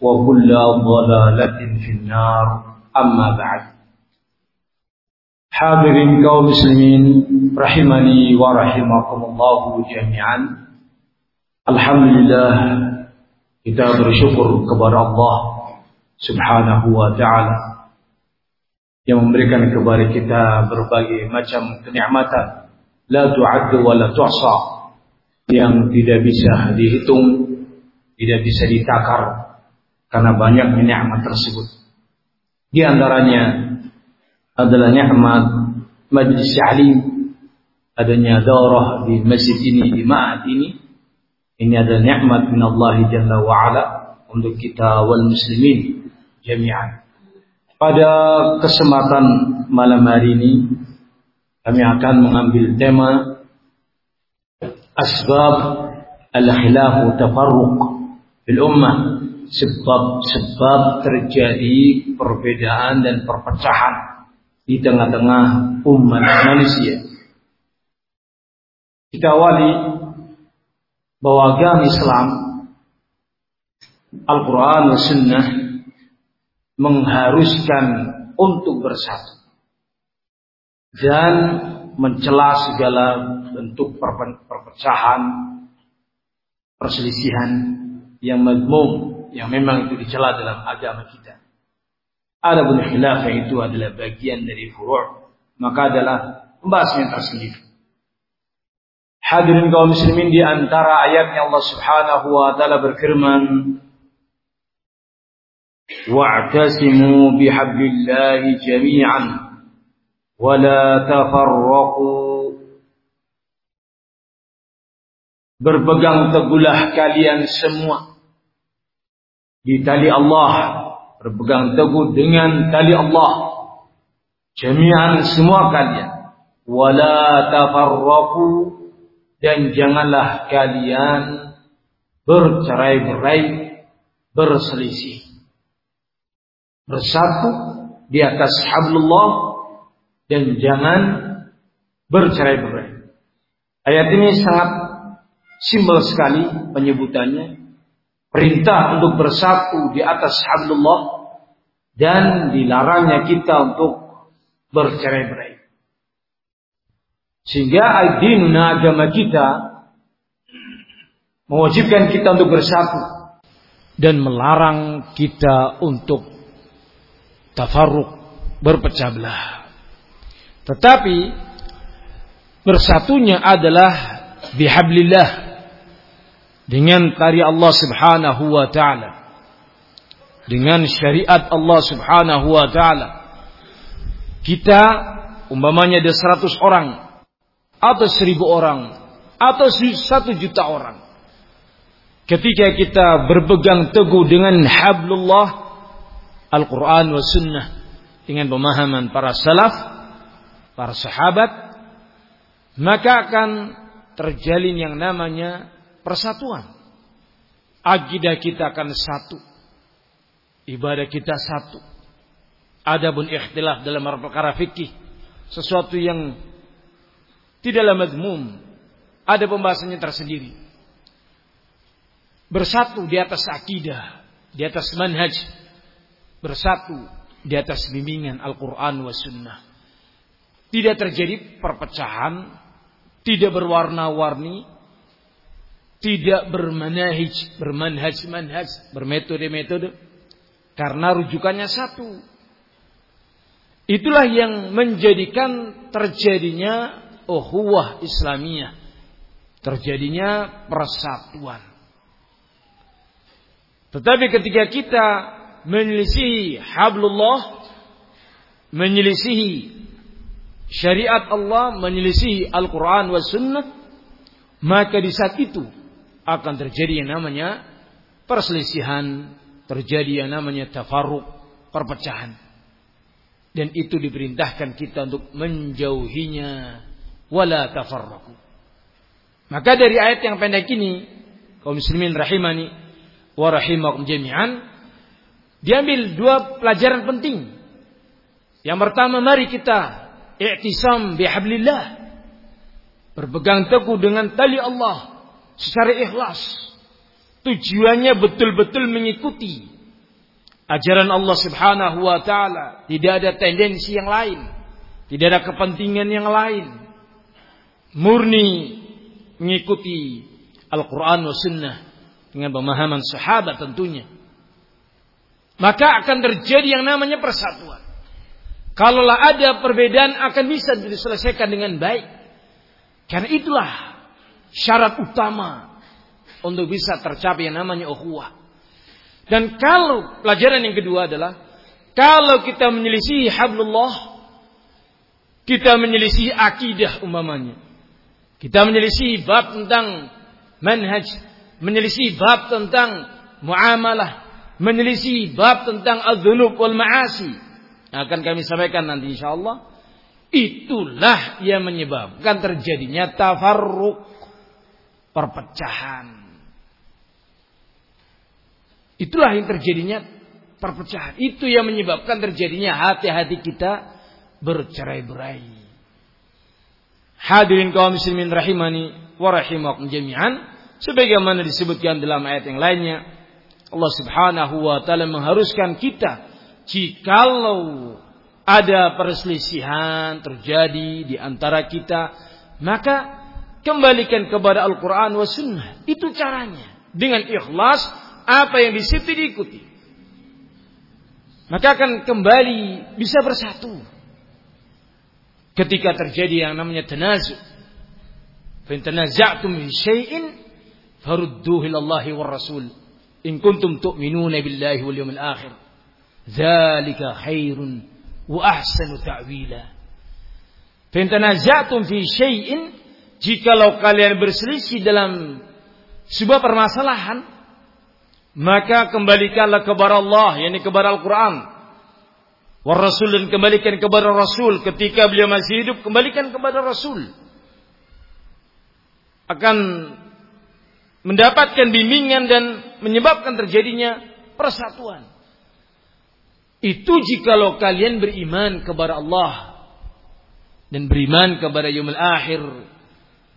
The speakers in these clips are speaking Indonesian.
وكل ضلالة في النار أما بعد Hadirin kaum muslimin rahimani wa rahimakumullah jami'an. Alhamdulillah kita bersyukur kepada Allah Subhanahu wa taala yang memberikan kepada kita berbagai macam kenikmatan la tu'addu wa la tuhsa yang tidak bisa dihitung, tidak bisa ditakar karena banyak nikmat tersebut. Di antaranya adalah nikmat majlis alim, adanya daurah di masjid ini, di ma'ad ini. Ini adalah nikmat min Allah Jalla wa ala untuk kita wal muslimin jami'an. Pada kesempatan malam hari ini kami akan mengambil tema asbab al-khilaf tafarruq fil ummah sebab-sebab terjadi perbedaan dan perpecahan di tengah-tengah umat manusia. Kita awali bahwa agama Islam Al-Quran dan Sunnah mengharuskan untuk bersatu dan mencela segala bentuk perpecahan, perselisihan yang madmum yang memang itu dicela dalam agama kita. Adapun khilaf yang itu adalah bagian dari furu' maka adalah pembahasan tersendiri. Hadirin kaum muslimin di antara ayatnya Allah Subhanahu wa taala berfirman Wa'tasimu bihablillahi jami'an wa la tafarraqu Berpegang teguhlah kalian semua di tali Allah berpegang teguh dengan tali Allah. Jami'an semua kalian. Wala tafarraqu dan janganlah kalian bercerai-berai berselisih. Bersatu di atas hablullah dan jangan bercerai-berai. Ayat ini sangat simbol sekali penyebutannya perintah untuk bersatu di atas hablullah dan dilarangnya kita untuk bercerai-berai. Sehingga adinuna agama kita mewajibkan kita untuk bersatu dan melarang kita untuk tafarruq berpecah belah. Tetapi bersatunya adalah bihablillah dengan tari Allah Subhanahu wa taala. Dengan syariat Allah Subhanahu wa taala. Kita umpamanya ada 100 orang atau 1000 orang atau 1 juta orang. Ketika kita berpegang teguh dengan hablullah Al-Quran wa sunnah dengan pemahaman para salaf para sahabat maka akan terjalin yang namanya persatuan. Akidah kita akan satu. Ibadah kita satu. Adapun ikhtilaf dalam perkara fikih. Sesuatu yang tidaklah madmum. Ada pembahasannya tersendiri. Bersatu di atas akidah. Di atas manhaj. Bersatu di atas bimbingan Al-Quran wa sunnah. Tidak terjadi perpecahan. Tidak berwarna-warni tidak bermanhaj, bermanhaj manhaj, bermetode-metode, Karena rujukannya satu. Itulah yang menjadikan terjadinya uhuwah Islamiyah. Terjadinya persatuan. Tetapi ketika kita menyelisihi hablullah, menyelisihi syariat Allah, menyelisihi Al-Quran wa sunnah, maka di saat itu akan terjadi yang namanya perselisihan, terjadi yang namanya tafarruq, perpecahan. Dan itu diperintahkan kita untuk menjauhinya wala. Maka dari ayat yang pendek ini, kaum muslimin rahimani wa rahimakum jami'an, diambil dua pelajaran penting. Yang pertama mari kita i'tisam bihablillah. Berpegang teguh dengan tali Allah secara ikhlas. Tujuannya betul-betul mengikuti ajaran Allah Subhanahu wa taala, tidak ada tendensi yang lain, tidak ada kepentingan yang lain. Murni mengikuti Al-Qur'an wa sunnah dengan pemahaman sahabat tentunya. Maka akan terjadi yang namanya persatuan. Kalaulah ada perbedaan akan bisa diselesaikan dengan baik. Karena itulah syarat utama untuk bisa tercapai yang namanya ukhuwah. Dan kalau pelajaran yang kedua adalah kalau kita menyelisih hablullah kita menyelisih akidah umpamanya. Kita menyelisih bab tentang manhaj, menyelisih bab tentang muamalah, menyelisih bab tentang adzunub wal ma'asi akan kami sampaikan nanti insya Allah. Itulah yang menyebabkan terjadinya tafarruk. Perpecahan. Itulah yang terjadinya perpecahan. Itu yang menyebabkan terjadinya hati-hati kita bercerai-berai. Hadirin kaum muslimin rahimani wa rahimakum jami'an. Sebagaimana disebutkan dalam ayat yang lainnya. Allah subhanahu wa ta'ala mengharuskan kita jikalau ada perselisihan terjadi di antara kita, maka kembalikan kepada Al-Quran wa Sunnah. Itu caranya. Dengan ikhlas, apa yang di situ diikuti. Maka akan kembali bisa bersatu. Ketika terjadi yang namanya tenazu. Fantanaza'tum min syai'in farudduhu ilallahi wa rasul. In kuntum tu'minuna billahi wal yawmil akhir. Zalika khairun wa ahsanu ta'wila. Fintanazatum fi syai'in jikalau kalian berselisih dalam sebuah permasalahan maka kembalikanlah kepada Allah yakni kepada Al-Qur'an. Wa Rasul dan kembalikan kepada Rasul. Ketika beliau masih hidup kembalikan kepada Rasul. Akan mendapatkan bimbingan dan menyebabkan terjadinya persatuan. Itu jikalau kalian beriman kepada Allah dan beriman kepada yaumul akhir.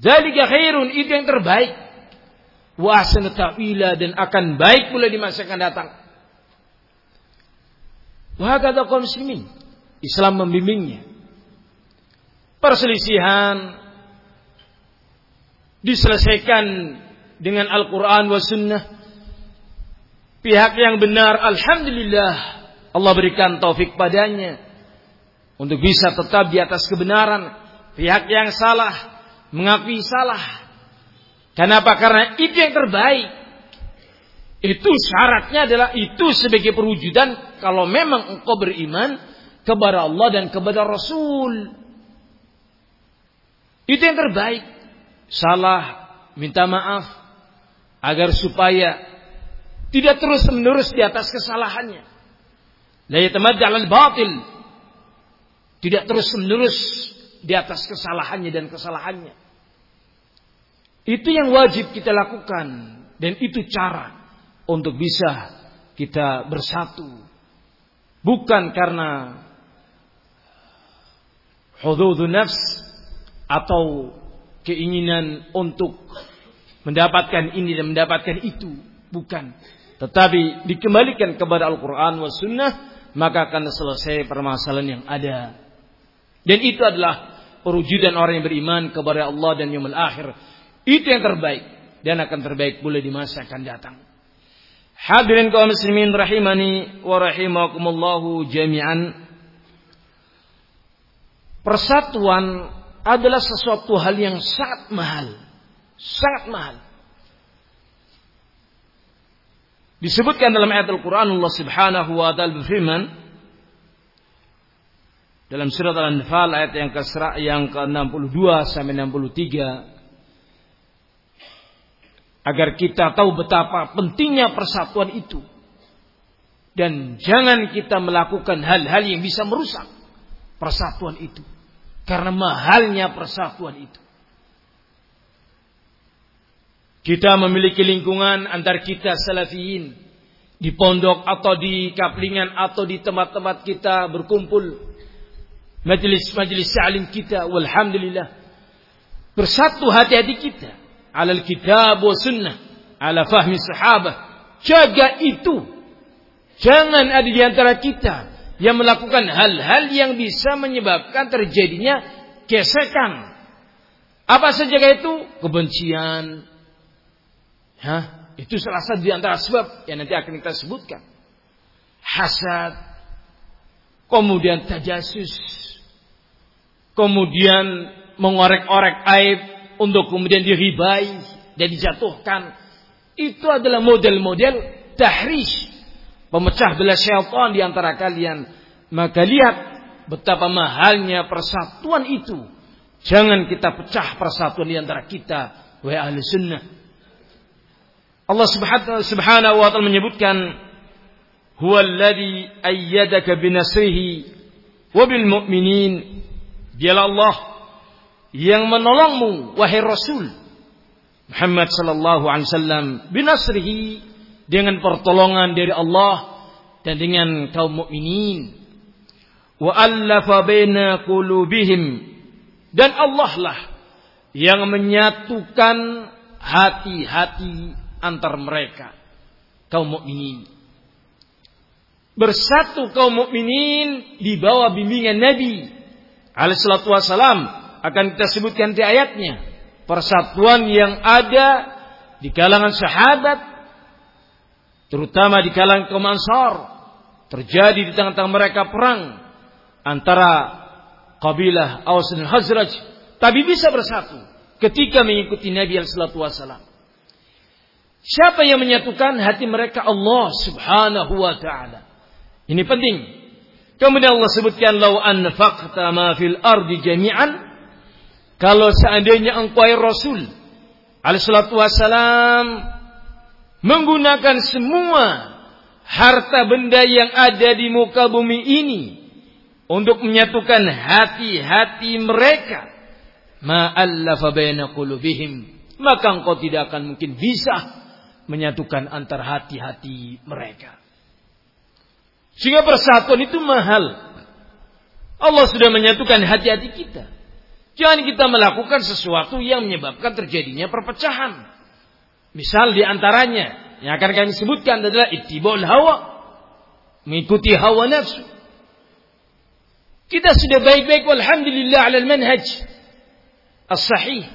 Zalika khairun itu yang terbaik. Wa ahsanu ta'wila dan akan baik pula di masa akan datang. Wa kata kaum muslimin. Islam membimbingnya. Perselisihan diselesaikan dengan Al-Quran wa sunnah. Pihak yang benar, Alhamdulillah Allah berikan taufik padanya untuk bisa tetap di atas kebenaran. Pihak yang salah mengakui salah. Kenapa? Karena itu yang terbaik. Itu syaratnya adalah itu sebagai perwujudan kalau memang engkau beriman kepada Allah dan kepada Rasul. Itu yang terbaik. Salah, minta maaf agar supaya tidak terus menerus di atas kesalahannya. La al batil. Tidak terus menerus di atas kesalahannya dan kesalahannya. Itu yang wajib kita lakukan dan itu cara untuk bisa kita bersatu. Bukan karena hududun nafs atau keinginan untuk mendapatkan ini dan mendapatkan itu. Bukan. Tetapi dikembalikan kepada Al-Quran wa Sunnah maka akan selesai permasalahan yang ada. Dan itu adalah perwujudan orang yang beriman kepada Allah dan Yomul Akhir. Itu yang terbaik dan akan terbaik pula di masa akan datang. Hadirin kaum muslimin rahimani wa rahimakumullahu jami'an. Persatuan adalah sesuatu hal yang sangat mahal. Sangat mahal. Disebutkan dalam ayat Al-Quran Allah subhanahu wa ta'ala berfirman. Dalam surat Al-Anfal ayat yang ke yang ke-62 sampai 63 agar kita tahu betapa pentingnya persatuan itu. Dan jangan kita melakukan hal-hal yang bisa merusak persatuan itu. Karena mahalnya persatuan itu. Kita memiliki lingkungan antar kita salafiyin. Di pondok atau di kaplingan atau di tempat-tempat kita berkumpul. Majelis-majelis saling kita. Walhamdulillah. Bersatu hati-hati kita alal kitab wa sunnah, ala fahmi sahabah. Jaga itu. Jangan ada di antara kita yang melakukan hal-hal yang bisa menyebabkan terjadinya gesekan. Apa saja itu? Kebencian. Hah? Itu salah satu di antara sebab yang nanti akan kita sebutkan. Hasad. Kemudian tajasus. Kemudian mengorek-orek aib untuk kemudian diribai dan dijatuhkan. Itu adalah model-model tahrish. Pemecah belah syaitan di antara kalian. Maka lihat betapa mahalnya persatuan itu. Jangan kita pecah persatuan di antara kita. Wahai ahli sunnah. Allah subhanahu wa ta'ala menyebutkan. Huwa alladhi ayyadaka binasrihi wabil mu'minin. Dialah Allah yang menolongmu wahai Rasul. Muhammad sallallahu alaihi wasallam binasrihi dengan pertolongan dari Allah dan dengan kaum mukminin. Wa allafa baina qulubihim. Dan Allah lah yang menyatukan hati-hati antar mereka kaum mukminin. Bersatu kaum mukminin di bawah bimbingan Nabi alaihi salatu akan kita sebutkan di ayatnya. Persatuan yang ada di kalangan sahabat, terutama di kalangan kaum Ansar, terjadi di tengah-tengah mereka perang antara kabilah Aus dan Hazraj, tapi bisa bersatu ketika mengikuti Nabi sallallahu wasallam. Siapa yang menyatukan hati mereka? Allah Subhanahu wa taala. Ini penting. Kemudian Allah sebutkan lau anfaqta ma fil ardi jami'an kalau seandainya engkau Rasul alaihissalatu wassalam menggunakan semua harta benda yang ada di muka bumi ini untuk menyatukan hati-hati mereka ma'allafa baina qulubihim maka engkau tidak akan mungkin bisa menyatukan antar hati-hati mereka. Sehingga persatuan itu mahal. Allah sudah menyatukan hati-hati kita Jangan kita melakukan sesuatu yang menyebabkan terjadinya perpecahan. Misal di antaranya yang akan kami sebutkan adalah ittiba'ul hawa. Mengikuti hawa nafsu. Kita sudah baik-baik walhamdulillah ala manhaj as-sahih.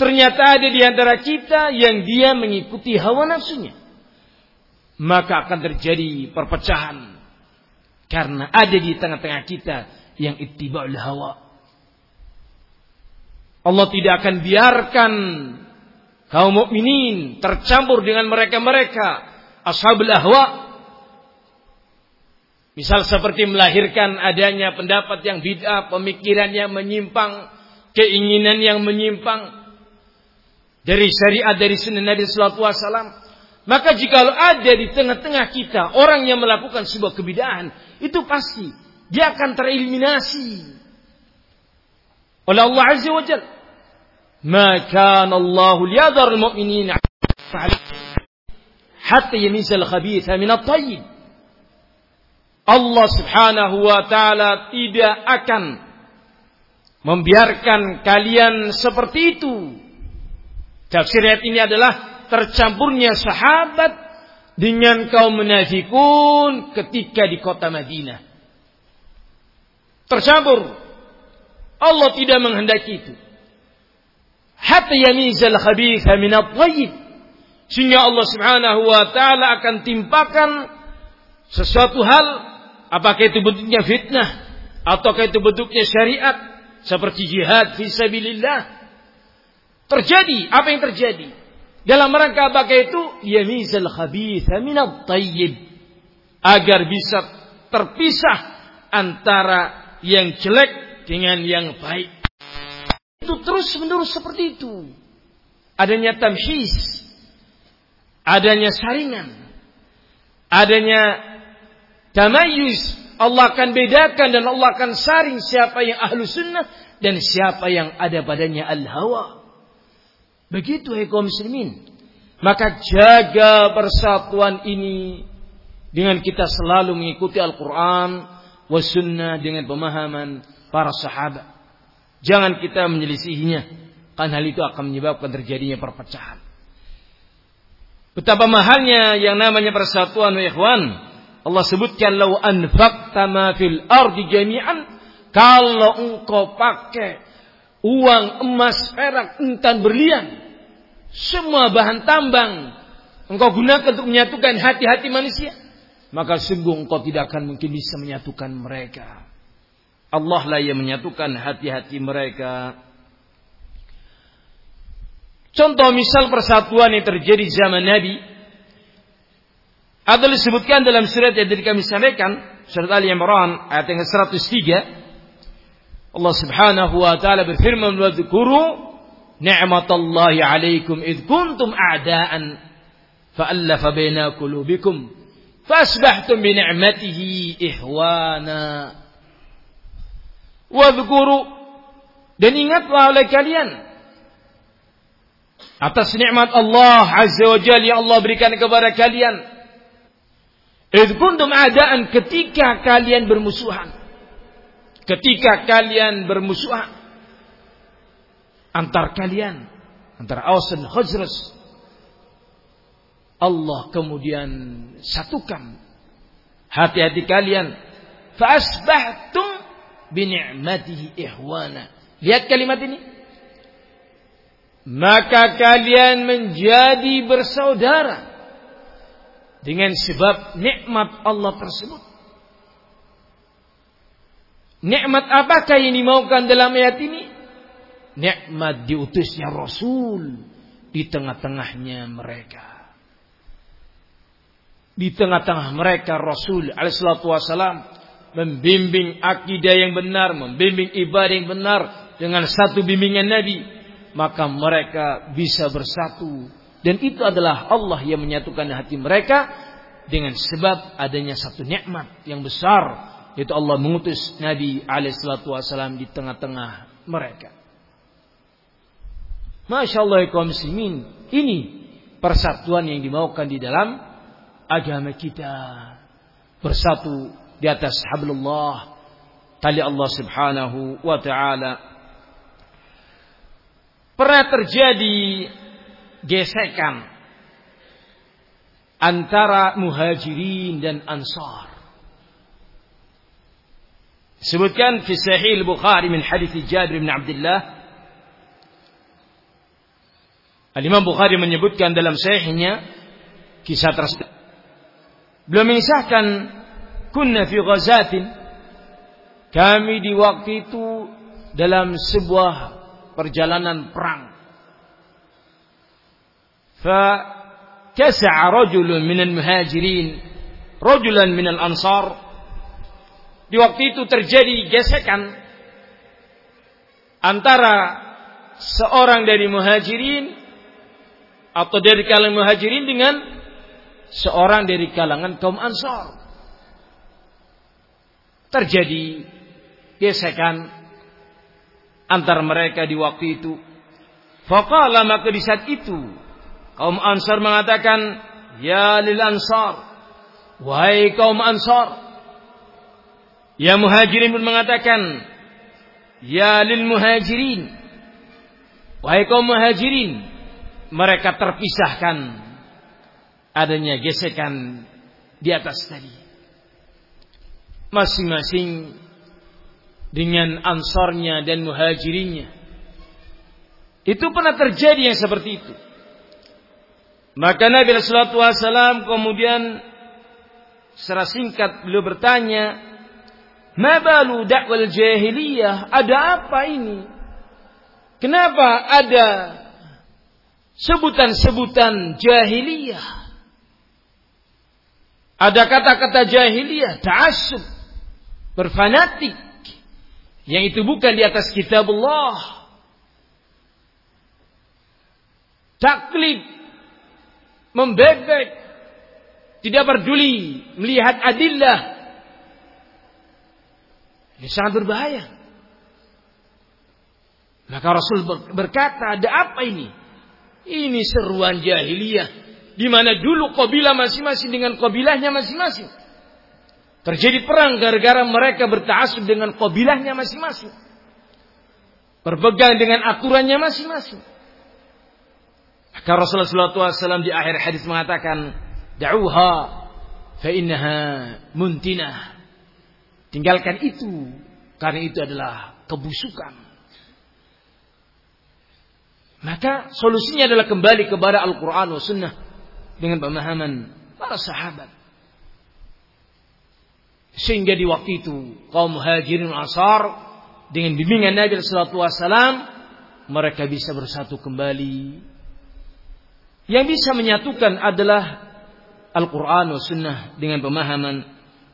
Ternyata ada di antara kita yang dia mengikuti hawa nafsunya. Maka akan terjadi perpecahan. Karena ada di tengah-tengah kita yang ittiba'ul hawa Allah tidak akan biarkan kaum mukminin tercampur dengan mereka-mereka ashabul ahwa. Misal seperti melahirkan adanya pendapat yang bid'ah, yang menyimpang, keinginan yang menyimpang dari syariat dari sunnah Nabi sallallahu alaihi wasallam. Maka jika ada di tengah-tengah kita orang yang melakukan sebuah kebidahan, itu pasti dia akan tereliminasi oleh Allah Azza wa Jalla. ما كان الله ليذر المؤمنين حتى يميز الخبيث من الطيب Allah subhanahu wa ta'ala tidak akan membiarkan kalian seperti itu. Tafsir ayat ini adalah tercampurnya sahabat dengan kaum munafikun ketika di kota Madinah. Tercampur. Allah tidak menghendaki itu hatta yamizal khabitha min at Sehingga Allah Subhanahu wa taala akan timpakan sesuatu hal apakah itu bentuknya fitnah ataukah itu bentuknya syariat seperti jihad fi sabilillah. Terjadi apa yang terjadi? Dalam rangka apakah itu? Yamizal khabitha minat tayyib. Agar bisa terpisah antara yang jelek dengan yang baik. Itu terus menerus seperti itu. Adanya tamhis, adanya saringan, adanya tamayus. Allah akan bedakan dan Allah akan saring siapa yang ahlu sunnah dan siapa yang ada padanya al-hawa. Begitu hai kaum muslimin. Maka jaga persatuan ini dengan kita selalu mengikuti Al-Quran wa sunnah dengan pemahaman para sahabat. Jangan kita menyelisihinya. Karena hal itu akan menyebabkan terjadinya perpecahan. Betapa mahalnya yang namanya persatuan wa ikhwan. Allah sebutkan lau anfaqta ma fil ardi jami'an kalau engkau pakai uang emas perak intan berlian semua bahan tambang engkau gunakan untuk menyatukan hati-hati manusia maka sungguh engkau tidak akan mungkin bisa menyatukan mereka Allah lah yang menyatukan hati-hati mereka Contoh misal persatuan yang terjadi zaman Nabi adalah disebutkan dalam surat yang tadi kami sampaikan, surat Ali Imran ayat yang 103. Allah Subhanahu wa taala berfirman, "Wa dzkuru ni'matallahi 'alaikum id kuntum a'da'an fa'alafa baina qulubikum fasbahtum bi ni'matihi ihwana." Wa dzkuru dan ingatlah oleh kalian atas nikmat Allah Azza wa Jalla yang Allah berikan kepada kalian. Idh kuntum adaan ketika kalian bermusuhan. Ketika kalian bermusuhan antar kalian, antara Aus dan Khazraj. Allah kemudian satukan hati-hati kalian. Fa'asbahtum bi ni'matihi ihwana. Lihat kalimat ini maka kalian menjadi bersaudara dengan sebab nikmat Allah tersebut. Nikmat apakah yang dimaukan dalam ayat ini? Nikmat diutusnya Rasul di tengah-tengahnya mereka. Di tengah-tengah mereka Rasul alaihissalatu wassalam membimbing akidah yang benar, membimbing ibadah yang benar dengan satu bimbingan Nabi maka mereka bisa bersatu dan itu adalah Allah yang menyatukan hati mereka dengan sebab adanya satu nikmat yang besar yaitu Allah mengutus Nabi alaihissalatu wasallam di tengah-tengah mereka. Masya Allah ini persatuan yang dimaukan di dalam agama kita bersatu di atas hablullah tali Allah subhanahu wa ta'ala pernah terjadi gesekan antara muhajirin dan ansar. Sebutkan fi Sahih Bukhari min hadis Jabir bin Abdullah. Al-Imam Bukhari menyebutkan dalam sahihnya kisah tersebut. Beliau mengisahkan kunna fi ghazatin. Kami di waktu itu dalam sebuah perjalanan perang. Fa kasa'a rajulun minal muhajirin rajulan minal ansar. Di waktu itu terjadi gesekan antara seorang dari muhajirin atau dari kalangan muhajirin dengan seorang dari kalangan kaum ansar. Terjadi gesekan antar mereka di waktu itu. Faqala maka di saat itu kaum Ansar mengatakan, "Ya lil Ansar, wahai kaum Ansar." Ya Muhajirin pun mengatakan, "Ya lil Muhajirin." Wahai kaum Muhajirin, mereka terpisahkan adanya gesekan di atas tadi. Masing-masing dengan ansarnya dan muhajirinya. Itu pernah terjadi yang seperti itu. Maka Nabi Alaihi Wasallam kemudian secara singkat beliau bertanya, Mabalu dakwal jahiliyah, ada apa ini? Kenapa ada sebutan-sebutan jahiliyah? Ada kata-kata jahiliyah, ta'assub, berfanatik, yang itu bukan di atas kitab Allah. Taklid, membebek, tidak peduli melihat adillah. Ini sangat berbahaya. Maka Rasul berkata, ada apa ini? Ini seruan jahiliyah. Di mana dulu kabilah masing-masing dengan kabilahnya masing-masing. Terjadi perang gara-gara mereka bertaasub dengan kabilahnya masing-masing. Berpegang dengan aturannya masing-masing. Maka Rasulullah SAW di akhir hadis mengatakan, Da'uha fa innaha muntinah. Tinggalkan itu karena itu adalah kebusukan. Maka solusinya adalah kembali kepada Al-Quran wa Sunnah dengan pemahaman para sahabat. Sehingga di waktu itu kaum muhajirin asar dengan bimbingan Nabi Sallallahu Wasallam mereka bisa bersatu kembali. Yang bisa menyatukan adalah Al-Quran wa Sunnah dengan pemahaman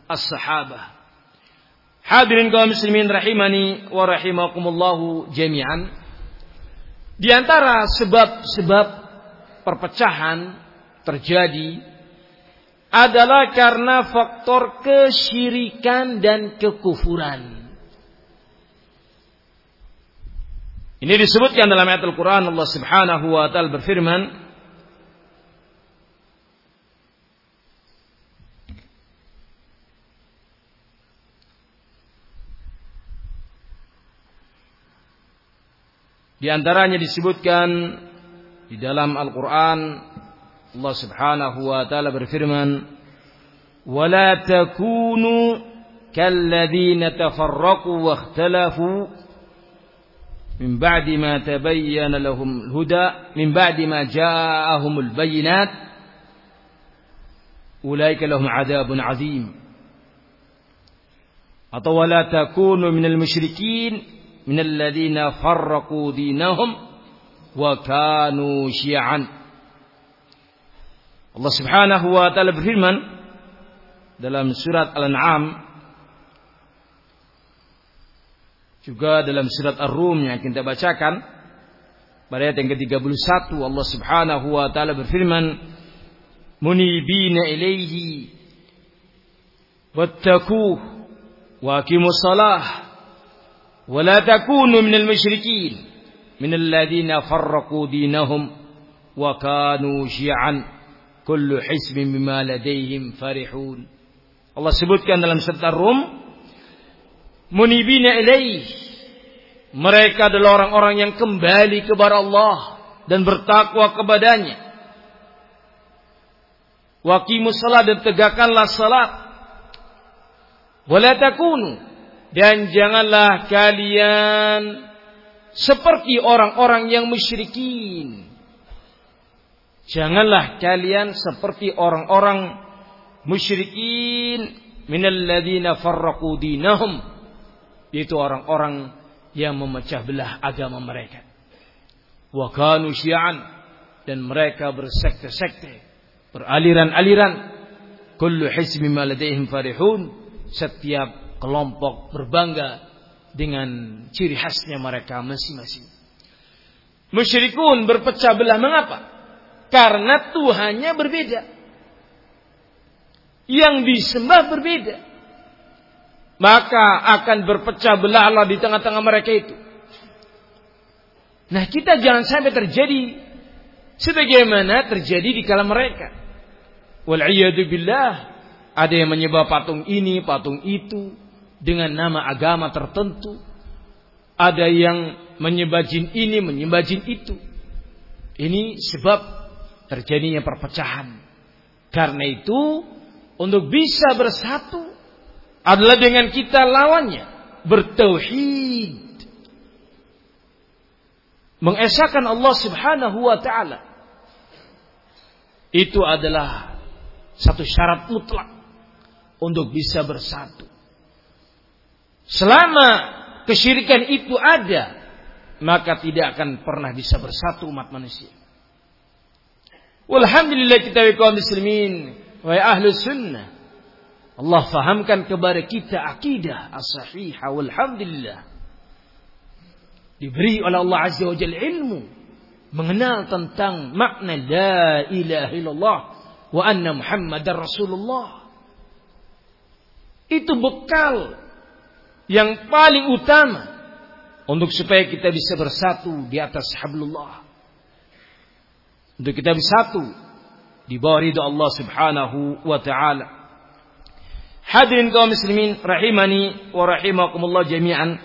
as-sahabah. Hadirin kaum muslimin rahimani wa rahimakumullahu jami'an. Di antara sebab-sebab perpecahan terjadi adalah karena faktor kesyirikan dan kekufuran. Ini disebutkan dalam ayat Al-Quran Allah subhanahu wa ta'ala berfirman Di antaranya disebutkan di dalam Al-Quran Allah subhanahu wa ta'ala berfirman وَلَا تَكُونُوا كَالَّذِينَ تَفَرَّقُوا وَاخْتَلَفُوا مِنْ بَعْدِ مَا تَبَيَّنَ لَهُمُ الْهُدَى مِنْ بَعْدِ مَا جَاءَهُمُ الْبَيِّنَاتِ أُولَئِكَ لَهُمْ عَذَابٌ عَظِيمٌ atau وَلَا تَكُونُوا مِنَ الْمُشْرِكِينَ minal ladzina farraqu dinahum wa kanu syi'an. Allah Subhanahu wa taala berfirman dalam surat Al-An'am juga dalam surat Ar-Rum yang kita bacakan pada ayat yang ke-31 Allah Subhanahu wa taala berfirman munibina ilaihi wattaquh wa aqimus salah ولا تكونوا من المشركين من الذين فرقوا دينهم وكانوا شيعا kullu hisbin bima ladaihim farihun. Allah sebutkan dalam surat Ar-Rum munibina ilaih mereka adalah orang-orang yang kembali kepada Allah dan bertakwa kepadanya. Waqimus salat dan tegakkanlah salat. Wala takunu dan janganlah kalian seperti orang-orang yang musyrikin Janganlah kalian seperti orang-orang musyrikin minalladzina farraqu dinahum yaitu orang-orang yang memecah belah agama mereka. Wa kanu syi'an dan mereka bersekte-sekte, beraliran-aliran. Kullu hizbin ma ladaihim farihun. Setiap kelompok berbangga dengan ciri khasnya mereka masing-masing. Musyrikun berpecah belah mengapa? Karena Tuhannya berbeda. Yang disembah berbeda. Maka akan berpecah belah Allah di tengah-tengah mereka itu. Nah kita jangan sampai terjadi sebagaimana terjadi di kala mereka. Wal'iyadu. Ada yang menyebab patung ini, patung itu dengan nama agama tertentu. Ada yang menyembah jin ini, menyembah jin itu. Ini sebab terjadinya perpecahan. Karena itu, untuk bisa bersatu adalah dengan kita lawannya. Bertauhid. Mengesahkan Allah subhanahu wa ta'ala. itu adalah satu syarat mutlak untuk bisa bersatu. Selama kesyirikan itu ada, maka tidak akan pernah bisa bersatu umat manusia. Walhamdulillah kita kaum muslimin wa ahlu sunnah. Allah fahamkan kepada kita akidah as-sahihah walhamdulillah. Diberi oleh Allah Azza wa Jalla ilmu mengenal tentang makna la ilaha illallah wa anna muhammadar rasulullah. Itu bekal yang paling utama untuk supaya kita bisa bersatu di atas hablullah. Untuk kita bersatu di bawah ridha Allah Subhanahu wa taala. Hadirin kaum muslimin rahimani wa rahimakumullah jami'an.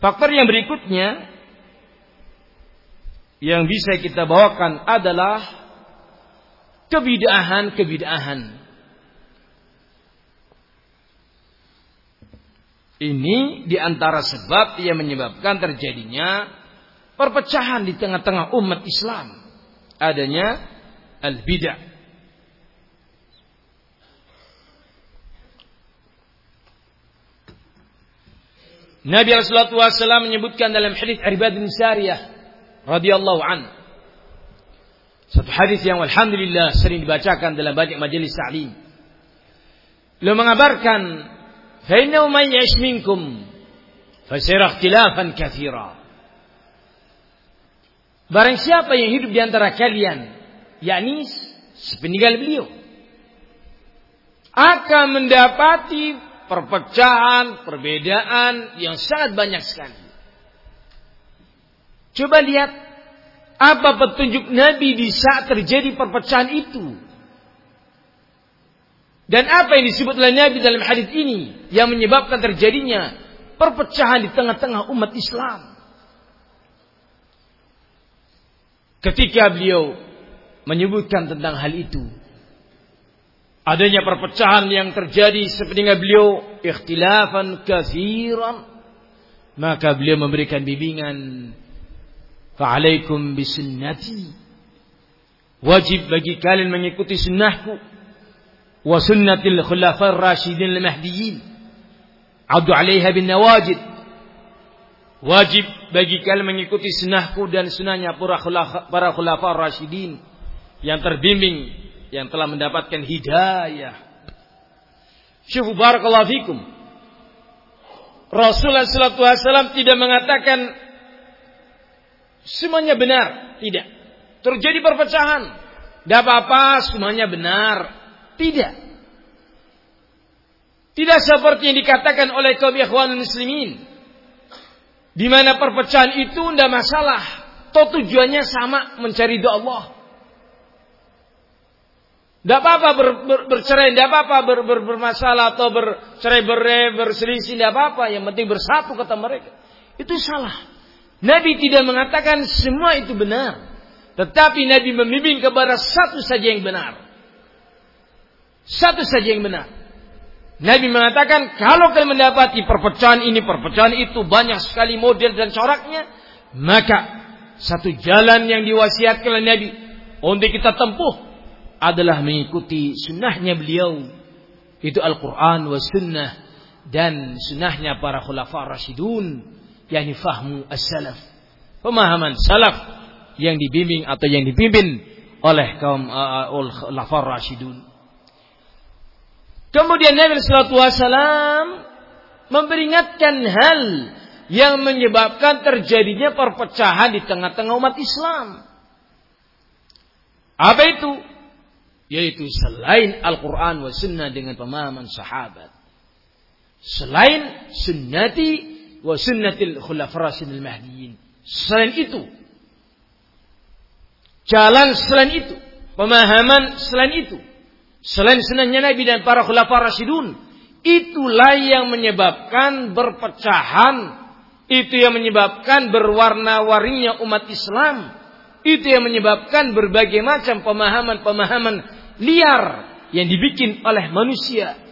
Faktor yang berikutnya yang bisa kita bawakan adalah kebidahan-kebidahan. Ini di antara sebab yang menyebabkan terjadinya perpecahan di tengah-tengah umat Islam. Adanya al-bid'ah. Nabi Rasulullah SAW menyebutkan dalam hadis Arbad bin Sariyah radhiyallahu an. Satu hadis yang alhamdulillah sering dibacakan dalam banyak majelis ta'lim. Beliau mengabarkan, "Fa innahu man ya'ish minkum fasira ikhtilafan katsira." Barang siapa yang hidup di antara kalian, yakni sepeninggal beliau, akan mendapati perpecahan, perbedaan yang sangat banyak sekali. Coba lihat apa petunjuk Nabi di saat terjadi perpecahan itu. Dan apa yang disebut oleh Nabi dalam hadis ini yang menyebabkan terjadinya perpecahan di tengah-tengah umat Islam. Ketika beliau menyebutkan tentang hal itu, adanya perpecahan yang terjadi sepeninggal beliau ikhtilafan kathiran maka beliau memberikan bimbingan Fa'alaikum bisunnati. Wajib bagi kalian mengikuti sunnahku. Wa sunnatil khulafar rasyidin al-mahdiyin. Abdu alaiha bin nawajid. Wajib bagi kalian mengikuti sunnahku dan sunnahnya para khulafar, para khulafar rasyidin. Yang terbimbing. Yang telah mendapatkan hidayah. Syufu barakallahu fikum. Rasulullah SAW tidak mengatakan semuanya benar. Tidak. Terjadi perpecahan. Tidak apa-apa, semuanya benar. Tidak. Tidak seperti yang dikatakan oleh kaum ikhwan muslimin. Di mana perpecahan itu tidak masalah. Toh tujuannya sama mencari doa Allah. Tidak apa-apa ber, ber, bercerai, tidak apa-apa ber, ber, bermasalah atau bercerai berai, berselisih, tidak apa-apa. Yang penting bersatu kata mereka. Itu salah. Nabi tidak mengatakan semua itu benar. Tetapi Nabi membimbing kepada satu saja yang benar. Satu saja yang benar. Nabi mengatakan kalau kalian mendapati perpecahan ini, perpecahan itu banyak sekali model dan coraknya, maka satu jalan yang diwasiatkan oleh Nabi untuk kita tempuh adalah mengikuti sunnahnya beliau. Itu Al-Quran wa sunnah dan sunnahnya para khulafah rasyidun yakni fahmu as-salaf. Pemahaman salaf yang dibimbing atau yang dipimpin oleh kaum uh, lafar rasyidun. Kemudian Nabi sallallahu alaihi wasallam memperingatkan hal yang menyebabkan terjadinya perpecahan di tengah-tengah umat Islam. Apa itu? Yaitu selain Al-Quran wa Sunnah dengan pemahaman sahabat. Selain sunnati wa sunnatil khulafar rasyidil mahdiyin. Selain itu, jalan selain itu, pemahaman selain itu, selain sunnahnya Nabi dan para khulafar rasyidun, itulah yang menyebabkan berpecahan, itu yang menyebabkan berwarna-warninya umat Islam, itu yang menyebabkan berbagai macam pemahaman-pemahaman liar yang dibikin oleh manusia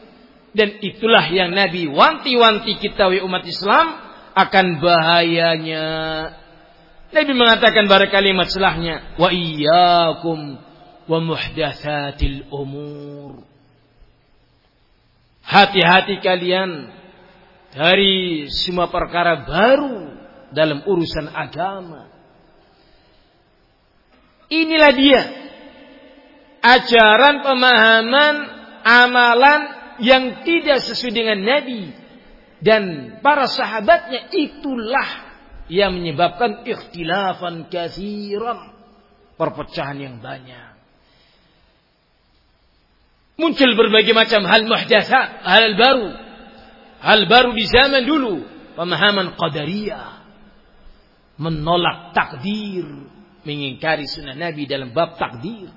dan itulah yang Nabi wanti-wanti kita umat Islam akan bahayanya. Nabi mengatakan pada kalimat selahnya, wa iyyakum wa muhdatsatil umur. Hati-hati kalian dari semua perkara baru dalam urusan agama. Inilah dia ajaran pemahaman amalan yang tidak sesuai dengan Nabi dan para sahabatnya itulah yang menyebabkan ikhtilafan kathiran perpecahan yang banyak muncul berbagai macam hal muhdasat, hal baru. Hal baru di zaman dulu, pemahaman qadariyah. Menolak takdir, mengingkari sunnah Nabi dalam bab takdir.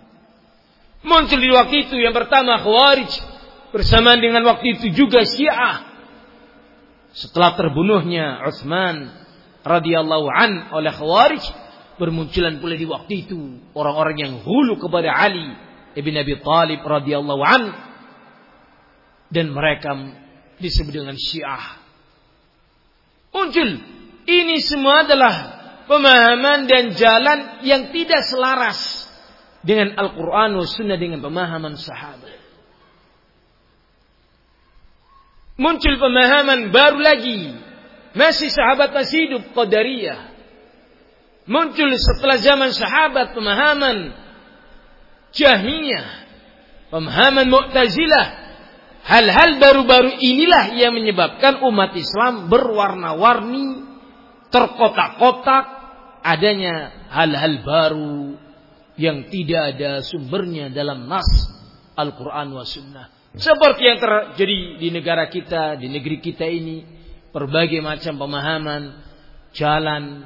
Muncul di waktu itu yang pertama Khawarij bersamaan dengan waktu itu juga Syiah. Setelah terbunuhnya Utsman radhiyallahu an oleh Khawarij, bermunculan pula di waktu itu orang-orang yang hulu kepada Ali Ibn Abi Talib radhiyallahu an dan mereka disebut dengan Syiah. Muncul ini semua adalah pemahaman dan jalan yang tidak selaras dengan Al-Quran dan Sunnah dengan pemahaman sahabat. Muncul pemahaman baru lagi. Masih sahabat masih hidup Qadariyah. Muncul setelah zaman sahabat pemahaman Jahmiyah, pemahaman Mu'tazilah, hal-hal baru-baru inilah yang menyebabkan umat Islam berwarna-warni, terkotak-kotak, adanya hal-hal baru yang tidak ada sumbernya dalam nas Al-Quran wa Sunnah. Seperti yang terjadi di negara kita, di negeri kita ini, berbagai macam pemahaman, jalan,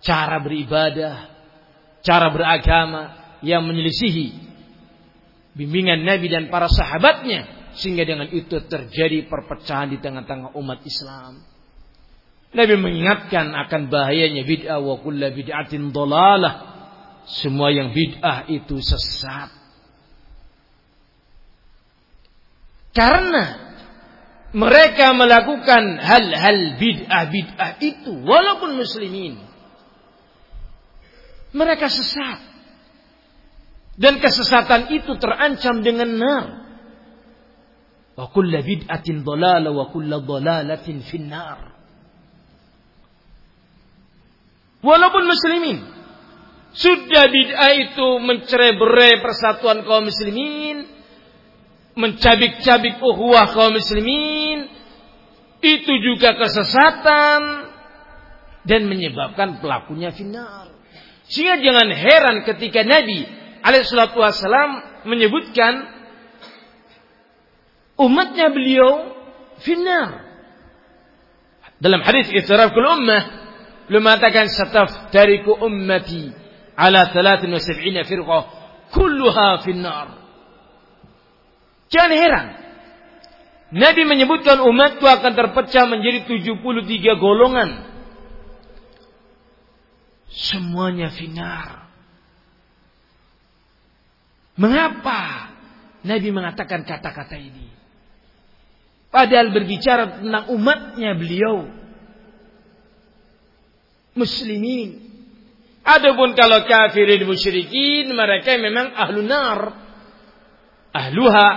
cara beribadah, cara beragama, yang menyelisihi bimbingan Nabi dan para sahabatnya sehingga dengan itu terjadi perpecahan di tengah-tengah umat Islam. Nabi mengingatkan akan bahayanya bid'ah wa kullu bid'atin dhalalah. Semua yang bid'ah itu sesat. Karena mereka melakukan hal-hal bid'ah-bid'ah itu walaupun muslimin. Mereka sesat. Dan kesesatan itu terancam dengan nar. Wa kulla bid'atin dhalala wa kulla dhalalatin finnar. Walaupun muslimin sudah bid'ah itu mencerai-berai persatuan kaum muslimin, mencabik-cabik uhuwah kaum muslimin, itu juga kesesatan dan menyebabkan pelakunya finar. Sehingga jangan heran ketika Nabi alaihissalatu wassalam menyebutkan umatnya beliau finnar. Dalam hadis Istirafkul Ummah beliau mengatakan sataf dariku ummati ala 73 firqah kulluha finnar. Jangan heran. Nabi menyebutkan umatku akan terpecah menjadi 73 golongan. Semuanya finar. Mengapa Nabi mengatakan kata-kata ini? Padahal berbicara tentang umatnya beliau. Muslimin. Adapun kalau kafirin musyrikin mereka memang ahlu nar. Ahluha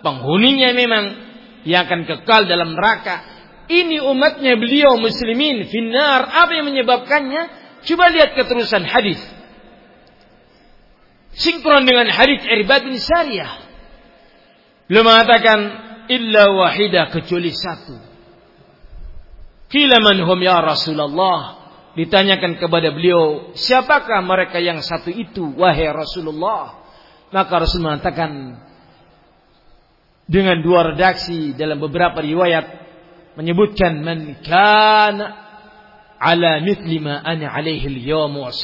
penghuninya memang yang akan kekal dalam neraka. Ini umatnya beliau muslimin finnar. Apa yang menyebabkannya? Coba lihat keterusan hadis sinkron dengan hadis Irbad bin Sariyah. Beliau mengatakan illa wahidah kecuali satu. Kila man hum ya Rasulullah. Ditanyakan kepada beliau, siapakah mereka yang satu itu wahai Rasulullah? Maka Rasul mengatakan dengan dua redaksi dalam beberapa riwayat menyebutkan man kana ala mithli ma ana alaihi al-yawm wa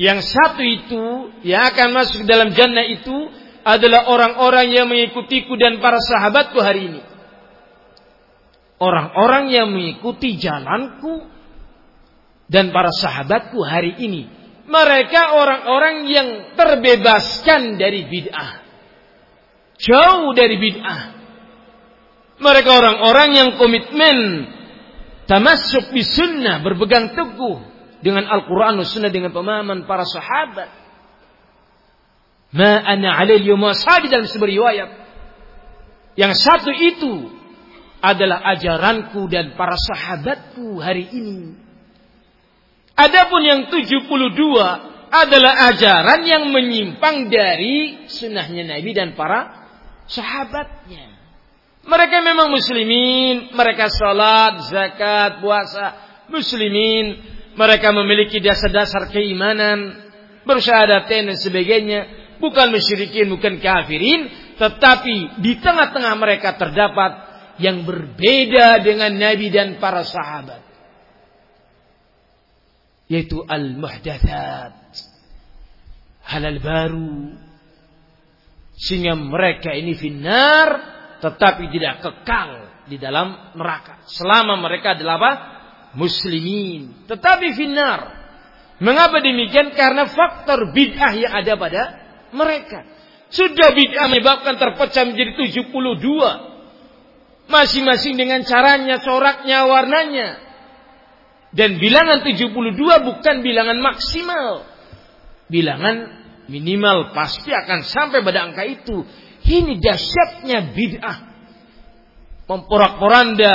yang satu itu yang akan masuk dalam jannah itu adalah orang-orang yang mengikutiku dan para sahabatku hari ini. Orang-orang yang mengikuti jalanku dan para sahabatku hari ini. Mereka orang-orang yang terbebaskan dari bid'ah. Jauh dari bid'ah. Mereka orang-orang yang komitmen tamasuk di sunnah berpegang teguh dengan Al-Quran dan Sunnah dengan pemahaman para sahabat. Ma ana alail di dalam sebuah riwayat. Yang satu itu adalah ajaranku dan para sahabatku hari ini. Adapun yang 72 adalah ajaran yang menyimpang dari sunnahnya Nabi dan para sahabatnya. Mereka memang muslimin, mereka salat, zakat, puasa, muslimin, mereka memiliki dasar-dasar keimanan, bersyahadatain dan sebagainya, bukan musyrikin, bukan kafirin, tetapi di tengah-tengah mereka terdapat yang berbeda dengan Nabi dan para sahabat. Yaitu al-muhdathat. Halal baru. Sehingga mereka ini finar tetapi tidak kekal di dalam neraka. Selama mereka adalah apa? Muslimin. Tetapi finar. Mengapa demikian? Karena faktor bid'ah yang ada pada mereka. Sudah bid'ah menyebabkan terpecah menjadi 72 Masing-masing dengan caranya, coraknya, warnanya. Dan bilangan 72 bukan bilangan maksimal. Bilangan minimal pasti akan sampai pada angka itu. Ini dahsyatnya bid'ah. Memporak-poranda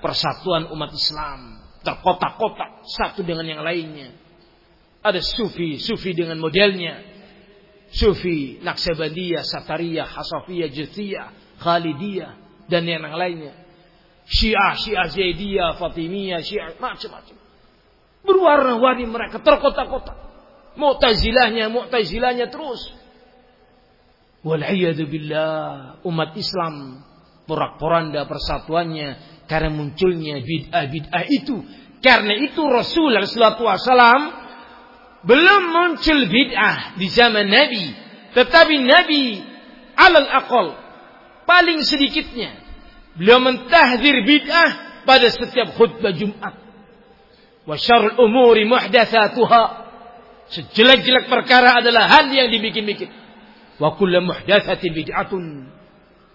persatuan umat Islam. Terkotak-kotak satu dengan yang lainnya. Ada sufi, sufi dengan modelnya. Sufi, Naksabandiyah, Satariyah, Hasafiyah, Juthiyah, Khalidiyah dan yang lainnya. Syiah, Syiah Zaidiyah, Fatimiyah, Syiah, macam-macam. Berwarna-warni mereka, terkotak-kotak. Mu'tazilahnya, Mu'tazilahnya terus. Wal'iyadu billah, umat Islam porak-poranda persatuannya karena munculnya bid'ah-bid'ah itu. Karena itu Rasul SAW belum muncul bid'ah di zaman Nabi. Tetapi Nabi alal aqal paling sedikitnya beliau mentahdir bid'ah pada setiap khutbah Jumat. Wa umuri muhdatsatuha. Sejelek-jelek perkara adalah hal yang dibikin-bikin. Wa kullu muhdatsatin bid'atun.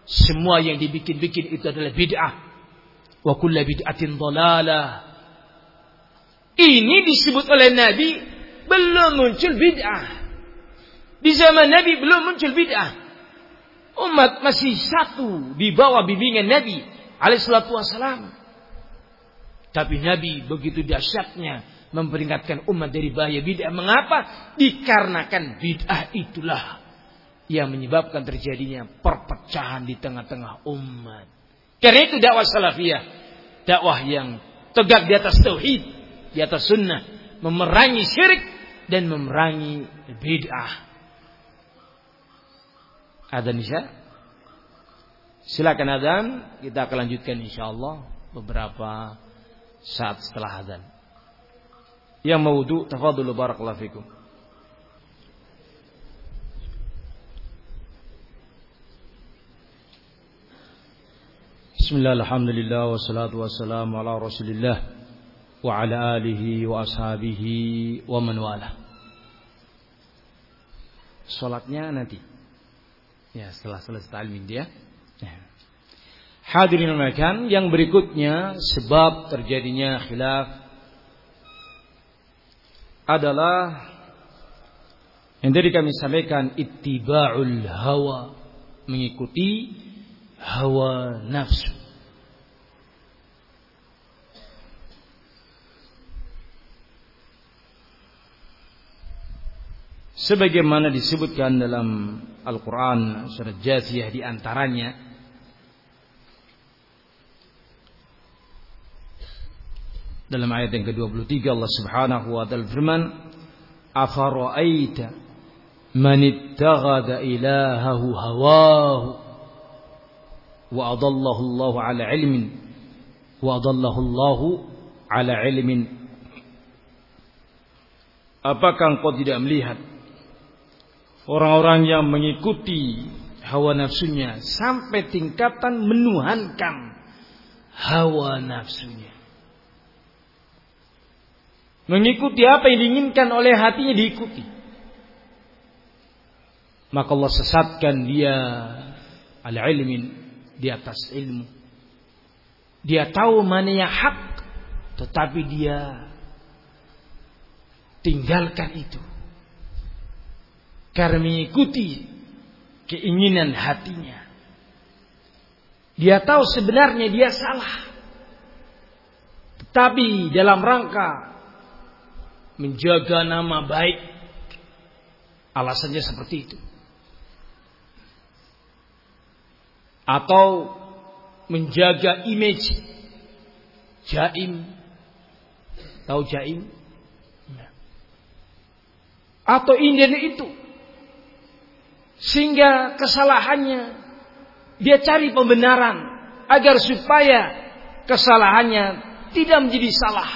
Semua yang dibikin-bikin itu adalah bid'ah. Wa kullu bid'atin dhalalah. Ini disebut oleh Nabi belum muncul bid'ah. Di zaman Nabi belum muncul bid'ah. Umat masih satu di bawah bimbingan Nabi alaihissalatu wassalam. Tapi Nabi begitu dahsyatnya memperingatkan umat dari bahaya bid'ah. Mengapa? Dikarenakan bid'ah itulah yang menyebabkan terjadinya perpecahan di tengah-tengah umat. Karena itu dakwah salafiyah, dakwah yang tegak di atas tauhid, di atas sunnah, memerangi syirik dan memerangi bid'ah. Adzan Isya. Silakan adzan, kita akan lanjutkan insyaallah beberapa saat setelah adzan. Yang maudhu tafadhulu barakallahu fikum. Bismillah, alhamdulillah, wassalatu wassalamu ala rasulillah wa ala alihi wa ashabihi wa man wala. Salatnya nanti. Ya, setelah selesai ta'lim dia. Ya. Hadirin makan yang berikutnya sebab terjadinya khilaf adalah yang tadi kami sampaikan ittiba'ul hawa mengikuti hawa nafsu. Sebagaimana disebutkan dalam Al-Quran surat Jathiyah di antaranya dalam ayat yang ke-23 Allah Subhanahu wa taala firman afara'aita man ittaghada ilahahu hawahu wa adallahu Allah ala ilmin wa adallahu Allah ala ilmin Apakah engkau tidak melihat Orang-orang yang mengikuti hawa nafsunya sampai tingkatan menuhankan hawa nafsunya. Mengikuti apa yang diinginkan oleh hatinya diikuti. Maka Allah sesatkan dia al-ilmin di atas ilmu. Dia tahu mana yang hak tetapi dia tinggalkan itu karena mengikuti keinginan hatinya. Dia tahu sebenarnya dia salah. Tetapi dalam rangka menjaga nama baik, alasannya seperti itu. Atau menjaga image jaim. Tahu jaim? Atau Indian itu. Sehingga kesalahannya dia cari pembenaran agar supaya kesalahannya tidak menjadi salah.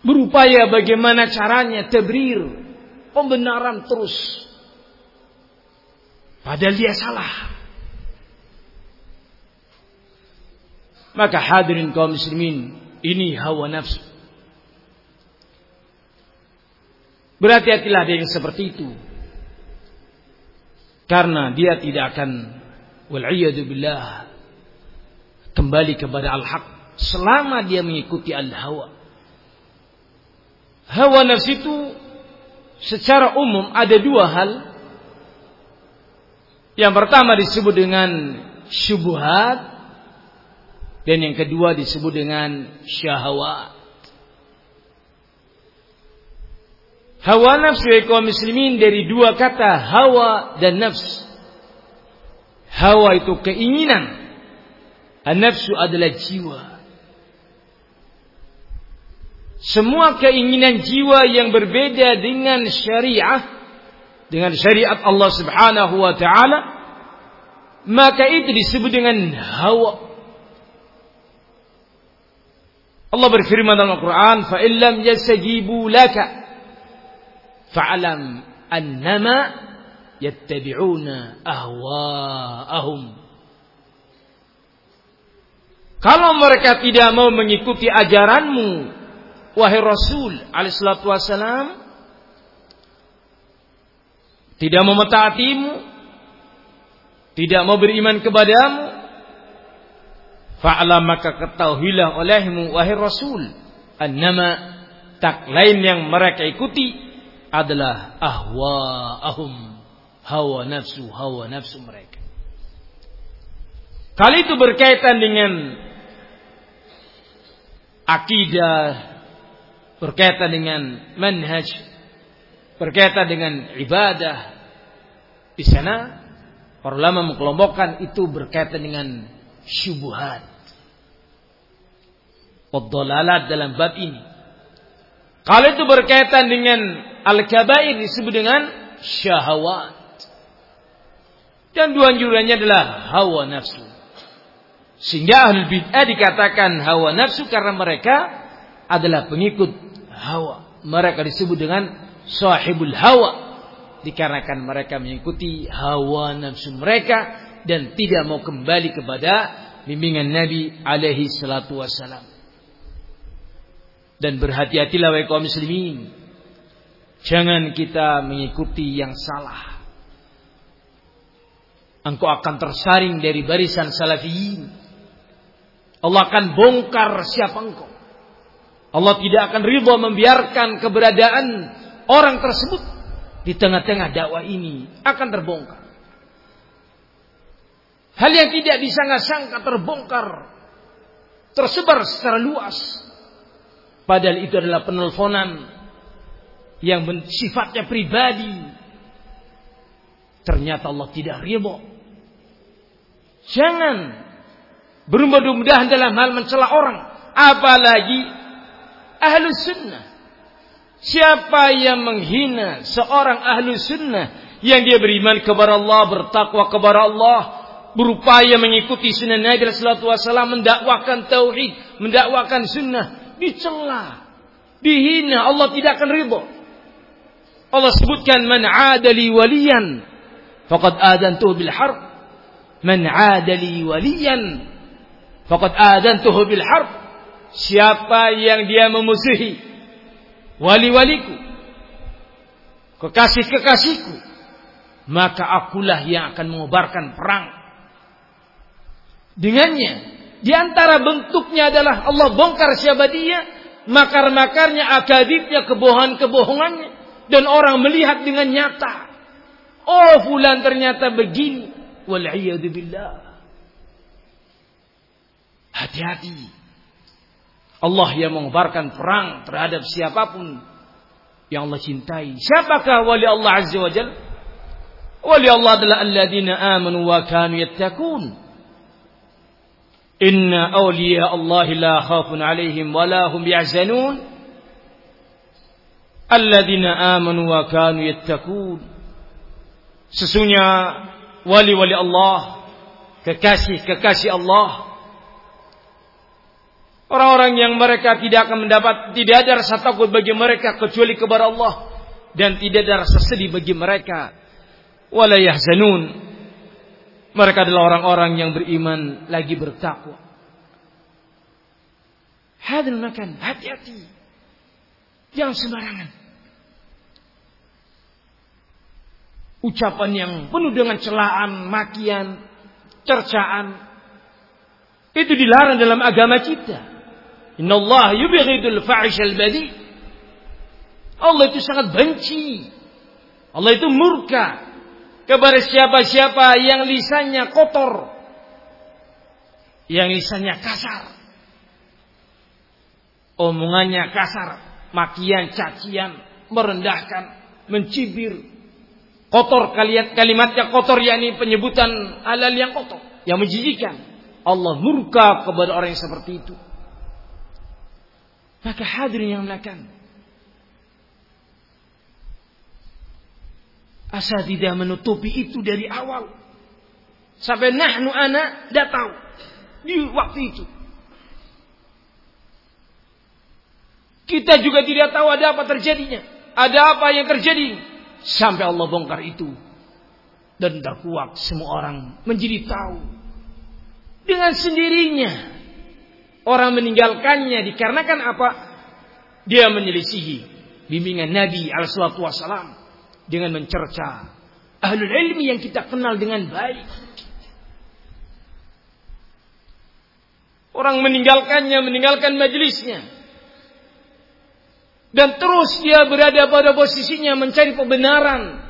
Berupaya bagaimana caranya tebrir, pembenaran terus. Padahal dia salah. Maka hadirin kaum muslimin, ini hawa nafsu. Berhati-hatilah dengan seperti itu. Karena dia tidak akan wal'iyadu billah kembali kepada al-haq selama dia mengikuti al-hawa. Hawa nafsu itu secara umum ada dua hal. Yang pertama disebut dengan syubhat dan yang kedua disebut dengan syahwat. Hawa nafsu ya kaum muslimin dari dua kata hawa dan nafs. Hawa itu keinginan. An-nafsu adalah jiwa. Semua keinginan jiwa yang berbeda dengan syariah dengan syariat Allah Subhanahu wa taala maka itu disebut dengan hawa. Allah berfirman dalam Al-Qur'an, "Fa illam yastajibu laka" fa'lam annama yattabi'una ahwa'ahum. Kalau mereka tidak mau mengikuti ajaranmu, wahai Rasul alaihissalatu wassalam, tidak mau mentaatimu, tidak mau beriman kepadamu, fa'lam maka ketahuilah olehmu, wahai Rasul, annama tak lain yang mereka ikuti adalah ahwa'ahum hawa nafsu hawa nafsu mereka. Kali itu berkaitan dengan akidah, berkaitan dengan manhaj, berkaitan dengan ibadah. Di sana para ulama mengelompokkan itu berkaitan dengan syubhat. Wadolalat dalam bab ini. Kalau itu berkaitan dengan al-kabair disebut dengan syahwat. Dan dua anjurannya adalah hawa nafsu. Sehingga ahli bid'ah dikatakan hawa nafsu karena mereka adalah pengikut hawa. Mereka disebut dengan sahibul hawa. Dikarenakan mereka mengikuti hawa nafsu mereka dan tidak mau kembali kepada bimbingan Nabi alaihi salatu wassalam. Dan berhati-hatilah wahai kaum muslimin Jangan kita mengikuti yang salah. Engkau akan tersaring dari barisan salafiyin. Allah akan bongkar siapa engkau. Allah tidak akan ridho membiarkan keberadaan orang tersebut di tengah-tengah dakwah ini akan terbongkar. Hal yang tidak disangka-sangka terbongkar, tersebar secara luas. Padahal itu adalah penelponan yang sifatnya pribadi. Ternyata Allah tidak ridho. Jangan bermudah-mudahan dalam hal mencela orang. Apalagi ahlu sunnah. Siapa yang menghina seorang ahlu sunnah yang dia beriman kepada Allah, bertakwa kepada Allah, berupaya mengikuti sunnah Nabi Alaihi Wasallam, mendakwakan tauhid, mendakwakan sunnah, dicela, dihina, Allah tidak akan ridho. Allah sebutkan man adali waliyan faqad adantuhu bil harb. Man adali waliyan faqad adantuhu bil harb. Siapa yang dia memusuhi wali-waliku, kekasih-kekasihku, maka akulah yang akan mengobarkan perang. Dengannya, di antara bentuknya adalah Allah bongkar siapa dia, makar-makarnya, akadibnya, kebohongan-kebohongannya dan orang melihat dengan nyata. Oh, fulan ternyata begini. Wal'iyadu Hati-hati. Allah yang mengobarkan perang terhadap siapa pun yang Allah cintai. Siapakah wali Allah Azza wa Jal? Wali Allah adalah alladina amanu wa kanu yattakun. Inna awliya Allah la khafun alaihim wa la hum yahzanun. Alladzina amanu wa kanu yattaqun. Sesungguhnya wali-wali Allah kekasih-kekasih Allah orang-orang yang mereka tidak akan mendapat tidak ada rasa takut bagi mereka kecuali kepada Allah dan tidak ada rasa sedih bagi mereka. Wala yahzanun mereka adalah orang-orang yang beriman lagi bertakwa hadal makan hati-hati jangan sembarangan ucapan yang penuh dengan celaan, makian, cercaan. Itu dilarang dalam agama kita. Inna Allah yubighidul fa'ishal badi. Allah itu sangat benci. Allah itu murka kepada siapa-siapa yang lisannya kotor. Yang lisannya kasar. Omongannya kasar. Makian, cacian, merendahkan, mencibir, Kotor kalimat kalimatnya kotor yakni penyebutan halal yang kotor, yang menjijikan. Allah murka kepada orang yang seperti itu. Maka hadirin yang melakukan. Asa tidak menutupi itu dari awal. Sampai nahnu anak tahu. Di waktu itu. Kita juga tidak tahu ada apa terjadinya. Ada apa yang terjadi Sampai Allah bongkar itu. Dan kuat semua orang menjadi tahu. Dengan sendirinya. Orang meninggalkannya dikarenakan apa? Dia menyelisihi bimbingan Nabi alaihi dengan mencerca ahlul ilmi yang kita kenal dengan baik. Orang meninggalkannya, meninggalkan majelisnya. Dan terus dia berada pada posisinya mencari pembenaran.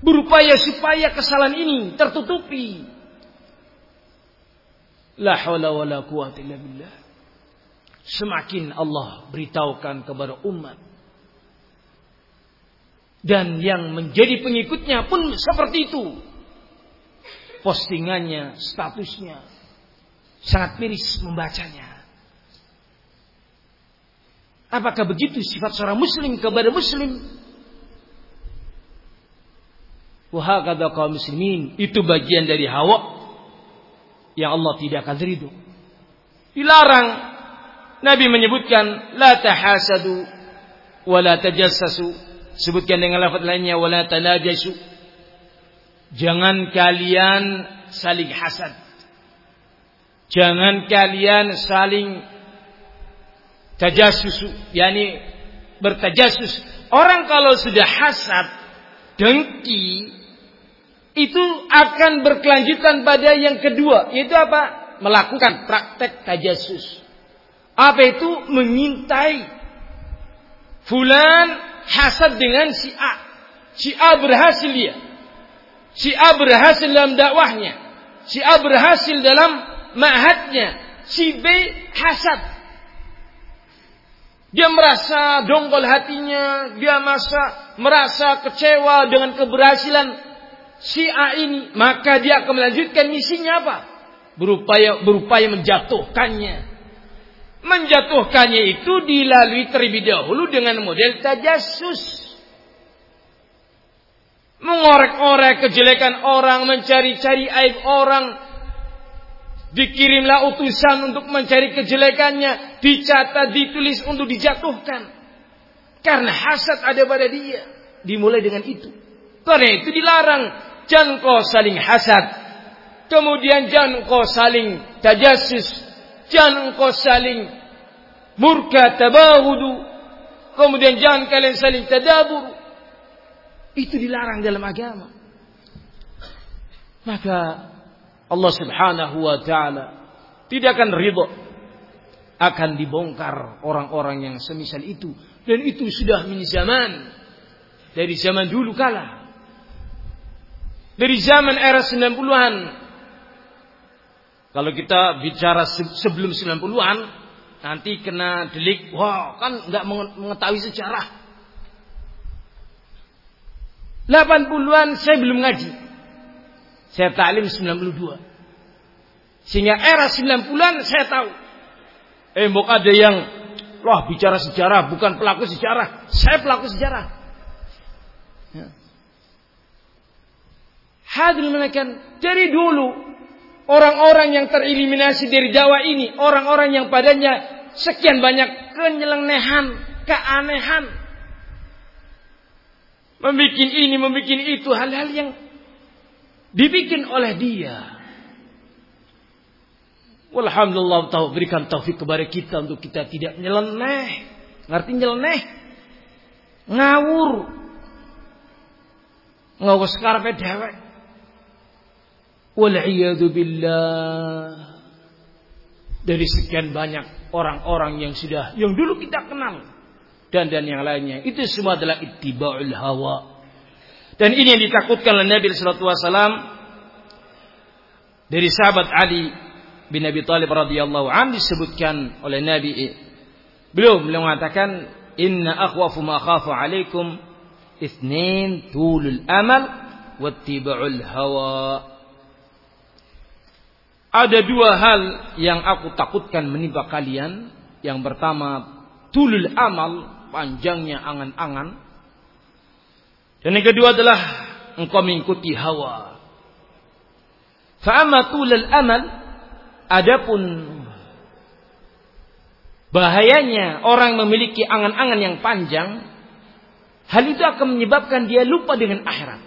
Berupaya supaya kesalahan ini tertutupi. La hawla wa la illa billah. Semakin Allah beritahukan kepada umat. Dan yang menjadi pengikutnya pun seperti itu. Postingannya, statusnya. Sangat miris membacanya. Apakah begitu sifat seorang muslim kepada muslim? Wahakadha kaum muslimin. Itu bagian dari hawa yang Allah tidak akan ridho. Dilarang. Nabi menyebutkan la tahasadu wa la tajassasu. Sebutkan dengan lafaz lainnya wa la tanajasu. Jangan kalian saling hasad. Jangan kalian saling tajasus yakni bertajasus. Orang kalau sudah hasad dengki itu akan berkelanjutan pada yang kedua. Yaitu apa? Melakukan praktek tajasus. Apa itu? Mengintai fulan hasad dengan si A. Si A berhasil dia. Si A berhasil dalam dakwahnya. Si A berhasil dalam ma'hadnya. Si B hasad. Dia merasa dongkol hatinya, dia merasa merasa kecewa dengan keberhasilan si A ini, maka dia akan melanjutkan misinya apa? Berupaya berupaya menjatuhkannya. Menjatuhkannya itu dilalui terlebih dahulu dengan model tajasus. Mengorek-orek kejelekan orang, mencari-cari aib orang, Dikirimlah utusan untuk mencari kejelekannya. Dicatat, ditulis untuk dijatuhkan. Karena hasad ada pada dia. Dimulai dengan itu. Karena itu dilarang. Jangan kau saling hasad. Kemudian jangan kau saling tajasus. Jangan kau saling murka tabahudu. Kemudian jangan kalian saling tadabur. Itu dilarang dalam agama. Maka Allah Subhanahu wa taala tidak akan ridho akan dibongkar orang-orang yang semisal itu Dan itu sudah min zaman. Dari zaman dulu kala. Dari zaman era 90-an. Kalau kita bicara sebelum 90-an, nanti kena delik, wah kan nggak mengetahui sejarah. 80-an saya belum ngaji. Saya taklim 92. Sehingga era 90-an saya tahu. Eh, mau ada yang Wah bicara sejarah bukan pelaku sejarah. Saya pelaku sejarah. Ya. Hadir menekan dari dulu orang-orang yang tereliminasi dari dakwah ini, orang-orang yang padanya sekian banyak kenyelenehan, keanehan, membuat ini, membuat itu, hal-hal yang dibikin oleh dia. Alhamdulillah tahu berikan taufik kepada kita untuk kita tidak nyeleneh. Ngerti nyeleneh? Ngawur. Ngawur sekarang dewek. Wal'iyadu billah. Dari sekian banyak orang-orang yang sudah, yang dulu kita kenal. Dan dan yang lainnya. Itu semua adalah ittiba'ul hawa. Dan ini yang ditakutkan oleh Nabi Sallallahu Alaihi dari sahabat Ali bin Abi Thalib radhiyallahu an disebutkan oleh Nabi belum beliau mengatakan inna akhwafu ma khafu alaikum itsnin tulul amal wattiba'ul hawa ada dua hal yang aku takutkan menimpa kalian yang pertama tulul amal panjangnya angan-angan dan yang kedua adalah engkau mengikuti hawa fa tulul amal Adapun bahayanya orang memiliki angan-angan yang panjang, hal itu akan menyebabkan dia lupa dengan akhirat.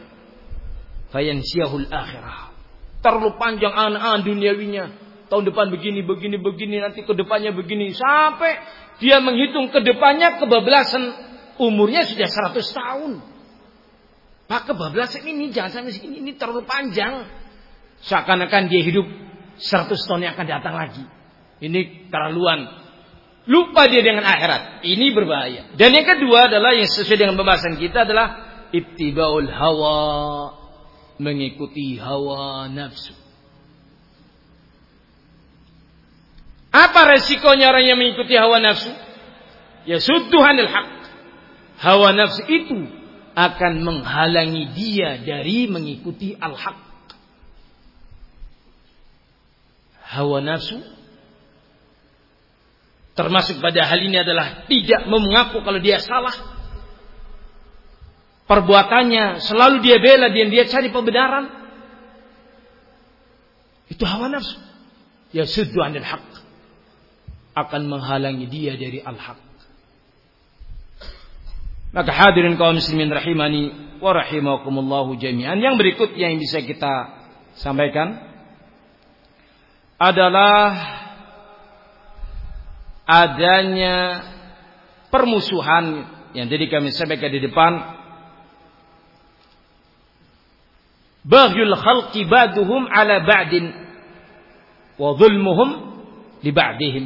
Fayansyahul akhirah. Terlalu panjang angan-angan duniawinya. Tahun depan begini, begini, begini, nanti ke depannya begini. Sampai dia menghitung ke depannya kebablasan umurnya sudah 100 tahun. Pak kebablasan ini jangan sampai segini, ini terlalu panjang. Seakan-akan dia hidup 100 tahun yang akan datang lagi. Ini terlaluan. Lupa dia dengan akhirat. Ini berbahaya. Dan yang kedua adalah yang sesuai dengan pembahasan kita adalah ibtibaul hawa. Mengikuti hawa nafsu. Apa resikonya orang yang mengikuti hawa nafsu? Ya sudduhanil haq. Hawa nafsu itu akan menghalangi dia dari mengikuti al-haq. hawa nafsu termasuk pada hal ini adalah tidak mengaku kalau dia salah perbuatannya selalu dia bela dan dia cari pembenaran. Itu hawa nafsu. Ya suddu anil haq. Akan menghalangi dia dari al-haq. Maka hadirin kaum muslimin rahimani wa rahimakumullahu jami'an. Yang berikut yang bisa kita sampaikan adalah adanya permusuhan yang tadi kami sampaikan di depan baghul khalqi ba'duhum ala ba'din wa dhulmuhum li ba'dihim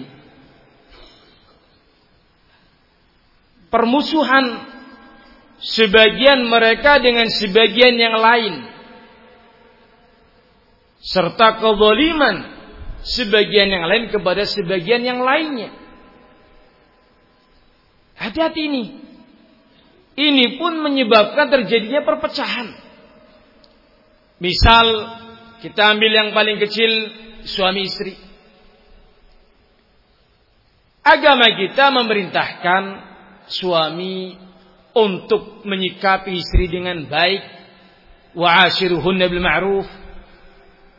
permusuhan sebagian mereka dengan sebagian yang lain serta kezaliman sebagian yang lain kepada sebagian yang lainnya. Hati-hati ini. Ini pun menyebabkan terjadinya perpecahan. Misal kita ambil yang paling kecil suami istri. Agama kita memerintahkan suami untuk menyikapi istri dengan baik wa ashiruhunna bil ma'ruf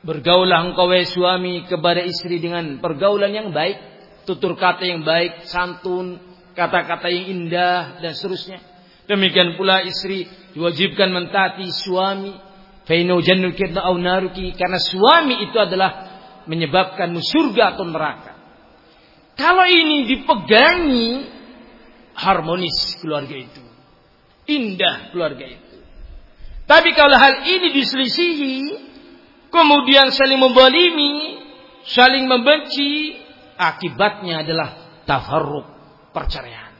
Bergaulah engkau wahai suami kepada istri dengan pergaulan yang baik, tutur kata yang baik, santun, kata-kata yang indah dan seterusnya. Demikian pula istri diwajibkan mentaati suami. Fainu jannuki au naruki karena suami itu adalah menyebabkan surga atau neraka. Kalau ini dipegangi harmonis keluarga itu. Indah keluarga itu. Tapi kalau hal ini diselisihi kemudian saling membalimi, saling membenci, akibatnya adalah tafarruq perceraian.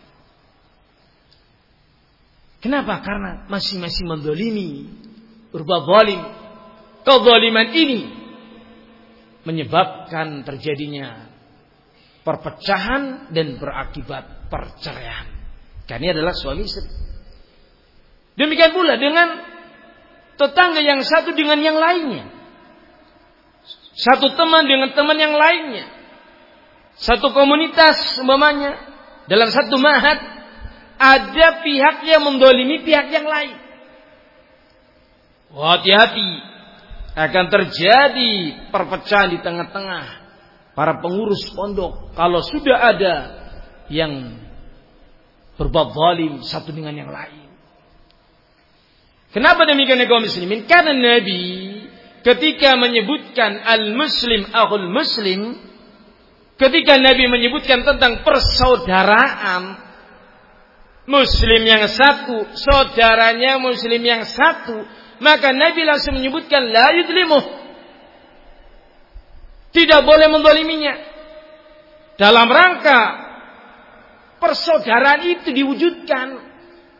Kenapa? Karena masing-masing mendolimi. Berbuat zalim. Kezaliman ini menyebabkan terjadinya perpecahan dan berakibat perceraian. Karena ini adalah suami istri. Demikian pula dengan tetangga yang satu dengan yang lainnya. Satu teman dengan teman yang lainnya. Satu komunitas umpamanya dalam satu mahat ada pihak yang mendolimi pihak yang lain. Hati-hati akan terjadi perpecahan di tengah-tengah para pengurus pondok kalau sudah ada yang berbuat zalim satu dengan yang lain. Kenapa demikian ya kaum muslimin? Karena Nabi ketika menyebutkan al-muslim akhul muslim, ketika Nabi menyebutkan tentang persaudaraan muslim yang satu, saudaranya muslim yang satu, maka Nabi langsung menyebutkan la yudlimuh. Tidak boleh mendoliminya. Dalam rangka persaudaraan itu diwujudkan.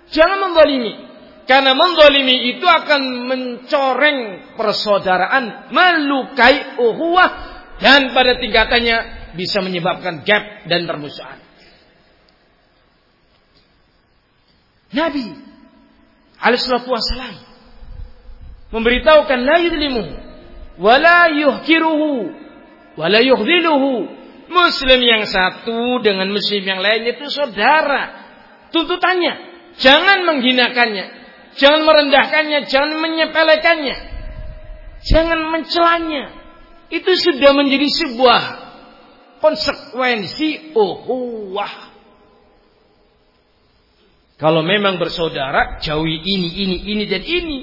Jangan mendolimi. Karena mendolimi itu akan mencoreng persaudaraan, melukai uhuwah, dan pada tingkatannya bisa menyebabkan gap dan permusuhan. Nabi alaihissalatu wassalam memberitahukan la yudlimu wa la yuhkiruhu wa la. Muslim yang satu dengan muslim yang lain itu saudara. Tuntutannya jangan menghinakannya, Jangan merendahkannya, jangan menyepelekannya. Jangan mencelanya. Itu sudah menjadi sebuah konsekuensi uhuwah. Kalau memang bersaudara, jauhi ini, ini, ini, dan ini.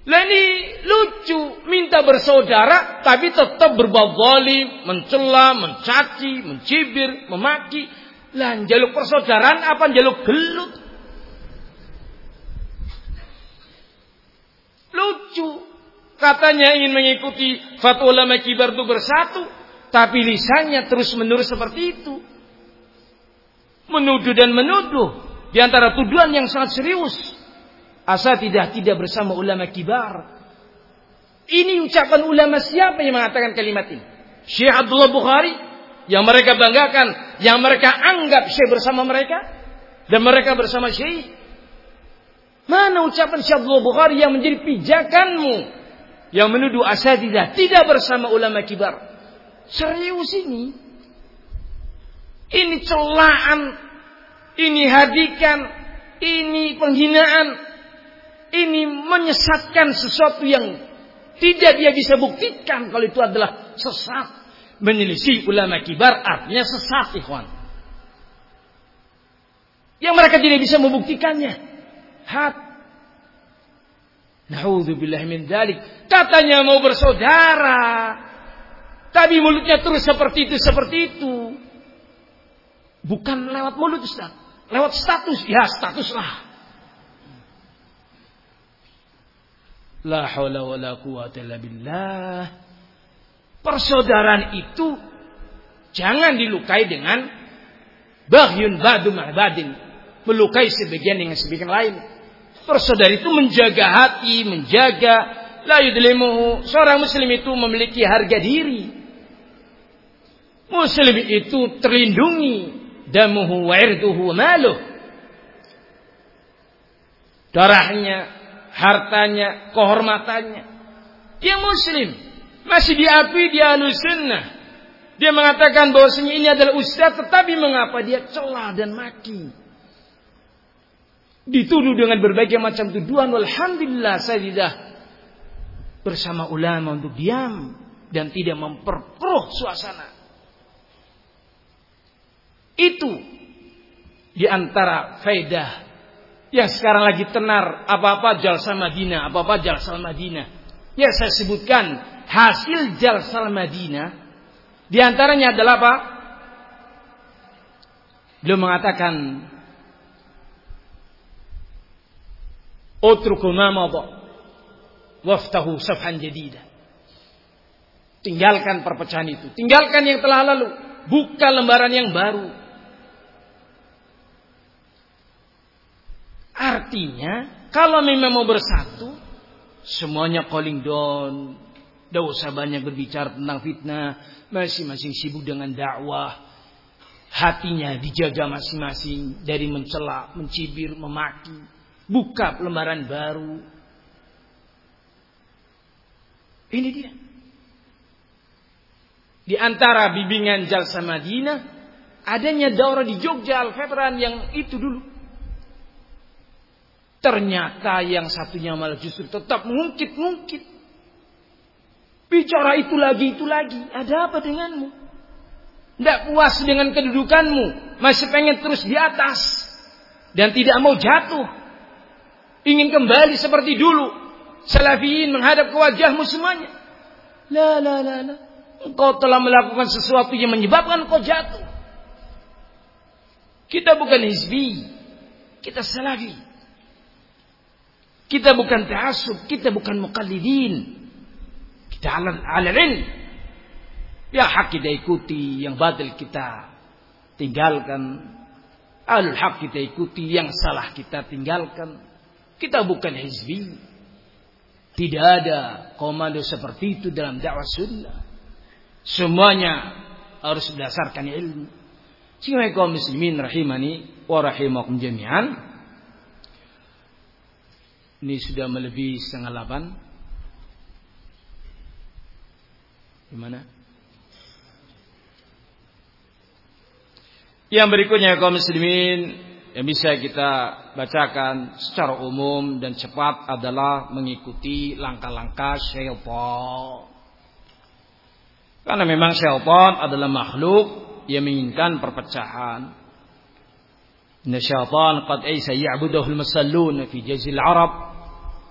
Lah lucu, minta bersaudara, tapi tetap berbuat zalim, mencela, mencaci, mencibir, memaki. Lah jaluk persaudaraan apa jaluk gelut? Lucu. Katanya ingin mengikuti fatwa ulama kibar itu bersatu. Tapi lisannya terus menerus seperti itu. Menuduh dan menuduh. Di antara tuduhan yang sangat serius. Asa tidak bersama ulama kibar. Ini ucapan ulama siapa yang mengatakan kalimat ini? Syekh Abdullah Bukhari yang mereka banggakan, yang mereka anggap Syekh bersama mereka dan mereka bersama Syekh Mana ucapan Syekh Abdul Bukhari yang menjadi pijakanmu yang menuduh asatidah tidak bersama ulama kibar? Serius ini. Ini celaan, ini hadikan, ini penghinaan, ini menyesatkan sesuatu yang tidak dia bisa buktikan kalau itu adalah sesat. Menyelisih ulama kibar artinya sesat, ikhwan. Yang mereka tidak bisa membuktikannya. Hat. Naudzubillah min dalik. Katanya mau bersaudara. Tapi mulutnya terus seperti itu, seperti itu. Bukan lewat mulut Ustaz. Lewat status. Ya status lah. La haula wa la quwata illa billah. Persaudaraan itu jangan dilukai dengan bahyun badu ma'badin. Melukai sebagian dengan sebagian lain. Bersaudara itu menjaga hati, menjaga la yudlimuhu. Seorang muslim itu memiliki harga diri. Muslim itu terlindungi damuhu wa irduhu maluh. Darahnya, hartanya, kehormatannya. Dia muslim. Masih diakui dia sunnah. Dia mengatakan bahwasanya ini adalah ustaz tetapi mengapa dia celah dan maki? dituduh dengan berbagai macam tuduhan. Alhamdulillah saya tidak bersama ulama untuk diam dan tidak memperkeruh suasana. Itu di antara faedah yang sekarang lagi tenar apa-apa jalsa Madinah, apa-apa jalsa Madinah. Ya saya sebutkan hasil jalsa Madinah di antaranya adalah apa? Beliau mengatakan Utruku ma waftahu safhan jadida. Tinggalkan perpecahan itu, tinggalkan yang telah lalu, buka lembaran yang baru. Artinya, kalau memang mau bersatu, semuanya calling down. Tidak usah banyak berbicara tentang fitnah. Masing-masing sibuk dengan dakwah. Hatinya dijaga masing-masing dari mencela, mencibir, memaki. Buka lembaran baru. Ini dia. Di antara bimbingan Jalsa Madinah, adanya daurah di Jogja Al-Fetran yang itu dulu. Ternyata yang satunya malah justru tetap mengungkit-ungkit. Bicara itu lagi, itu lagi. Ada apa denganmu? Tidak puas dengan kedudukanmu. Masih pengen terus di atas. Dan tidak mau jatuh. Ingin kembali seperti dulu. Salafiyin menghadap ke wajahmu semuanya. La la la la. Engkau telah melakukan sesuatu yang menyebabkan kau jatuh. Kita bukan hizbi. Kita salafi. Kita bukan ta'asub, kita bukan muqallidin. Kita ala ilm. Ya hak kita ikuti, yang batil kita tinggalkan. Alul hak kita ikuti, yang salah kita tinggalkan. Kita bukan hizbi. Tidak ada komando seperti itu dalam dakwah sunnah. Semuanya harus berdasarkan ilmu. Sehingga kaum muslimin rahimani wa rahimakum jami'an. Ini sudah melebihi setengah delapan. Gimana? Yang berikutnya kaum muslimin yang bisa kita bacakan secara umum dan cepat adalah mengikuti langkah-langkah syaitan. Karena memang syaitan adalah makhluk yang menginginkan perpecahan. Inna syaitan qad aisa ya'budahu al-musallun fi jazil Arab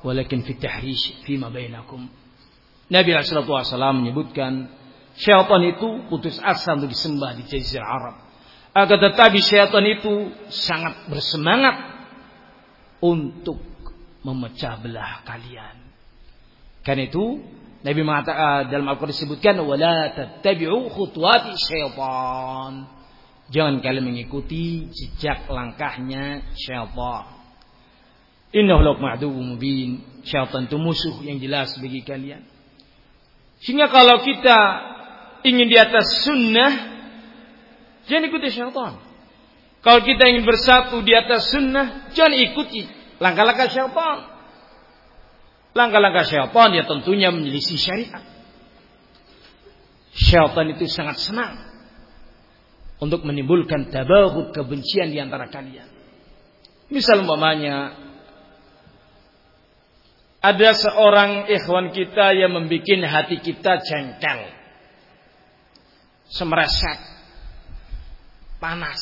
walakin fi tahrish fima bainakum. Nabi SAW menyebutkan syaitan itu putus asa untuk disembah di jazirah Arab. Agar tetapi syaitan itu sangat bersemangat untuk memecah belah kalian. Karena itu Nabi mengatakan uh, dalam Al-Quran disebutkan wala tattabi'u khutuwati syaitan. Jangan kalian mengikuti jejak langkahnya syaitan. Innahu lakum aduwwum mubin. Syaitan itu musuh yang jelas bagi kalian. Sehingga kalau kita ingin di atas sunnah, jangan ikuti syaitan. Kalau kita ingin bersatu di atas sunnah, jangan ikuti langkah-langkah syaitan. Langkah-langkah syaitan ya tentunya menyelisih syariat. Syaitan itu sangat senang untuk menimbulkan tabahud kebencian di antara kalian. Misal umpamanya ada seorang ikhwan kita yang membuat hati kita jengkel. Semereset. Panas.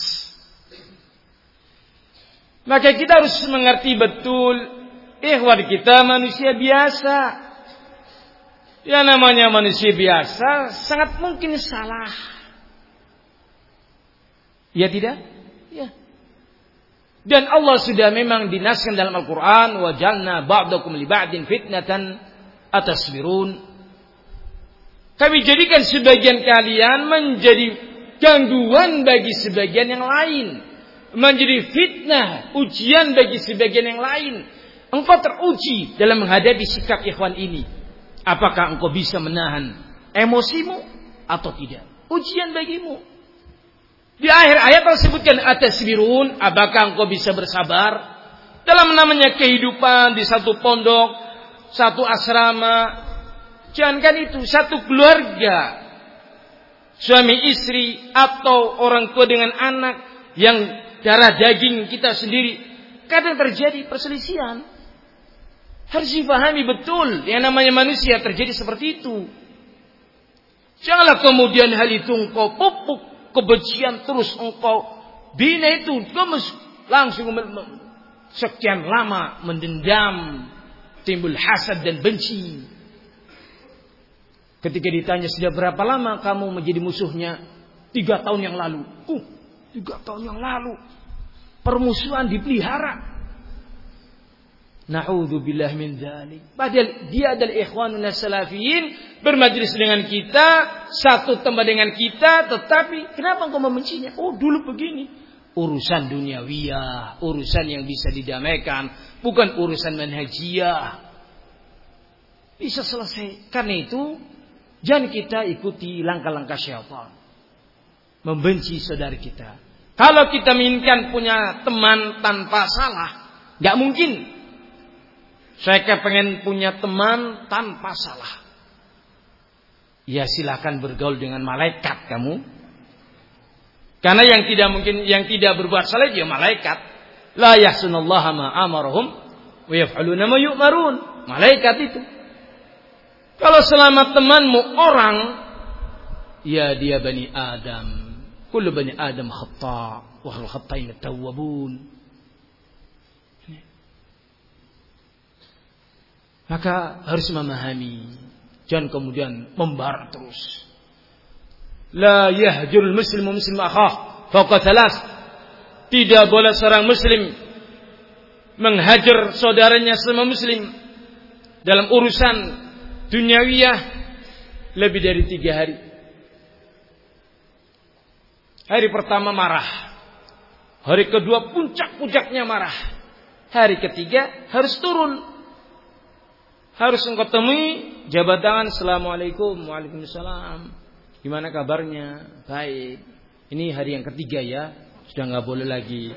Maka kita harus mengerti betul. Ikhwan kita manusia biasa. Ya namanya manusia biasa. Sangat mungkin salah. Ya tidak? Dan Allah sudah memang dinaskan dalam Al-Quran. Wajalna ba'dakum li ba'din fitnatan atasbirun. Kami jadikan sebagian kalian menjadi gangguan bagi sebagian yang lain. Menjadi fitnah, ujian bagi sebagian yang lain. Engkau teruji dalam menghadapi sikap ikhwan ini. Apakah engkau bisa menahan emosimu atau tidak? Ujian bagimu. Di akhir ayat tersebutkan atasbirun, apakah engkau bisa bersabar dalam namanya kehidupan di satu pondok, satu asrama. Jangankan itu, satu keluarga. Suami istri atau orang tua dengan anak yang darah daging kita sendiri. Kadang terjadi perselisihan. Harus dipahami betul yang namanya manusia terjadi seperti itu. Janganlah kemudian hal itu engkau pupuk kebencian terus engkau. Bina itu kamu langsung sekian lama mendendam timbul hasad dan benci. Ketika ditanya sudah berapa lama kamu menjadi musuhnya? Tiga tahun yang lalu. Uh tiga tahun yang lalu. Permusuhan dipelihara Na'udzubillah min dzalik. Padahal dia adalah ikhwanun salafiyin bermajlis dengan kita, satu tempat dengan kita, tetapi kenapa engkau membencinya? Oh, dulu begini. Urusan duniawiyah, urusan yang bisa didamaikan, bukan urusan manhajiyah. Bisa selesai. Karena itu, jangan kita ikuti langkah-langkah syaitan. Membenci saudara kita. Kalau kita menginginkan punya teman tanpa salah, nggak mungkin. Saya pengen punya teman tanpa salah. Ya silakan bergaul dengan malaikat kamu. Karena yang tidak mungkin yang tidak berbuat salah dia malaikat. La yahsunallaha ma amarahum wa yaf'aluna ma yu'marun. Malaikat itu. Kalau selama temanmu orang ya dia bani Adam Kullu bani Adam khata wa khul khata'in tawwabun. Maka harus memahami. Jangan kemudian membarat terus. La yahjul muslimu muslim akhah. Fauqa. Tidak boleh seorang muslim menghajar saudaranya sama muslim dalam urusan duniawiyah lebih dari tiga hari. Hari pertama marah. Hari kedua puncak-puncaknya marah. Hari ketiga harus turun. Harus engkau temui jabat tangan. Assalamualaikum. Waalaikumsalam. Gimana kabarnya? Baik. Ini hari yang ketiga ya. Sudah nggak boleh lagi.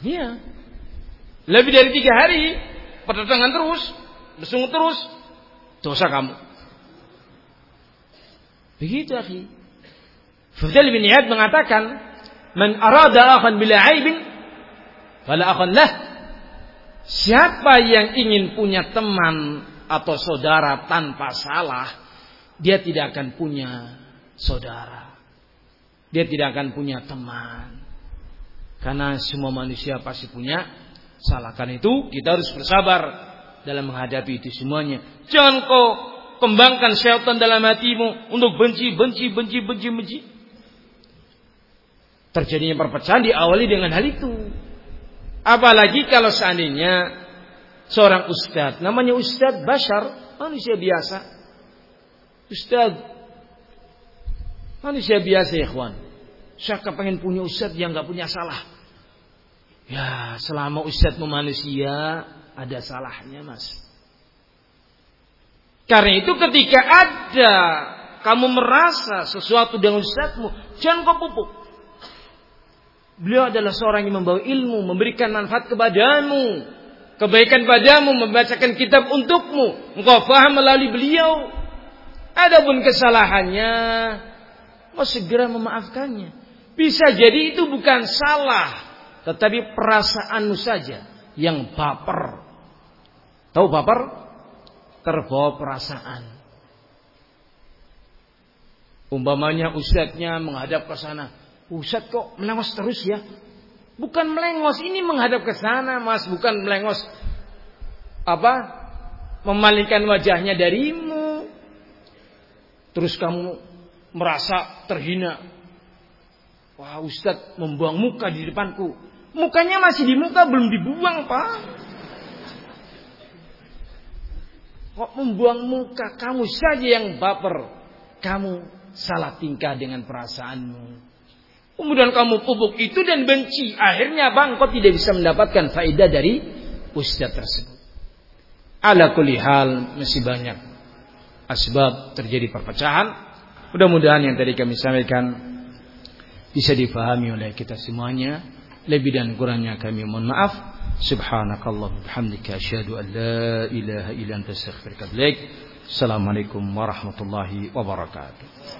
Iya. Lebih dari tiga hari. Perdagangan terus. Bersungguh terus. Dosa kamu. Begitu akhi. Fudail bin Iyad mengatakan, "Man arada akhan bila aibin, fala akhan lah." Siapa yang ingin punya teman atau saudara tanpa salah, dia tidak akan punya saudara. Dia tidak akan punya teman. Karena semua manusia pasti punya salah. Karena itu kita harus bersabar dalam menghadapi itu semuanya. Jangan kau kembangkan syaitan dalam hatimu untuk benci, benci, benci, benci, benci. Terjadinya perpecahan diawali dengan hal itu. Apalagi kalau seandainya seorang ustadz, namanya ustadz Bashar, manusia biasa. Ustadz, manusia biasa ya kawan. Saya pengen punya ustadz yang gak punya salah. Ya, selama ustadz manusia, ada salahnya mas. Karena itu ketika ada kamu merasa sesuatu dengan ustadzmu, jangan kau pupuk. Beliau adalah seorang yang membawa ilmu, memberikan manfaat kepadamu, kebaikan padamu, membacakan kitab untukmu. Engkau faham melalui beliau. Adapun kesalahannya, mau segera memaafkannya. Bisa jadi itu bukan salah, tetapi perasaanmu saja yang baper. Tahu baper? terbawa perasaan. Umpamanya ustadznya menghadap ke sana. Ustadz kok melengos terus ya? Bukan melengos, ini menghadap ke sana mas. Bukan melengos. Apa? Memalingkan wajahnya darimu. Terus kamu merasa terhina. Wah Ustadz membuang muka di depanku. Mukanya masih di muka belum dibuang pak. Kok membuang muka kamu saja yang baper. Kamu salah tingkah dengan perasaanmu. Kemudian kamu pupuk itu dan benci. Akhirnya bangkok tidak bisa mendapatkan faedah dari usia tersebut. Ala kulli hal masih banyak asbab terjadi perpecahan. Mudah-mudahan yang tadi kami sampaikan bisa difahami oleh kita semuanya. Lebih dan kurangnya kami mohon maaf. Subhanakallah bihamdika asyhadu an la ilaha illa anta astaghfiruka Assalamualaikum warahmatullahi wabarakatuh.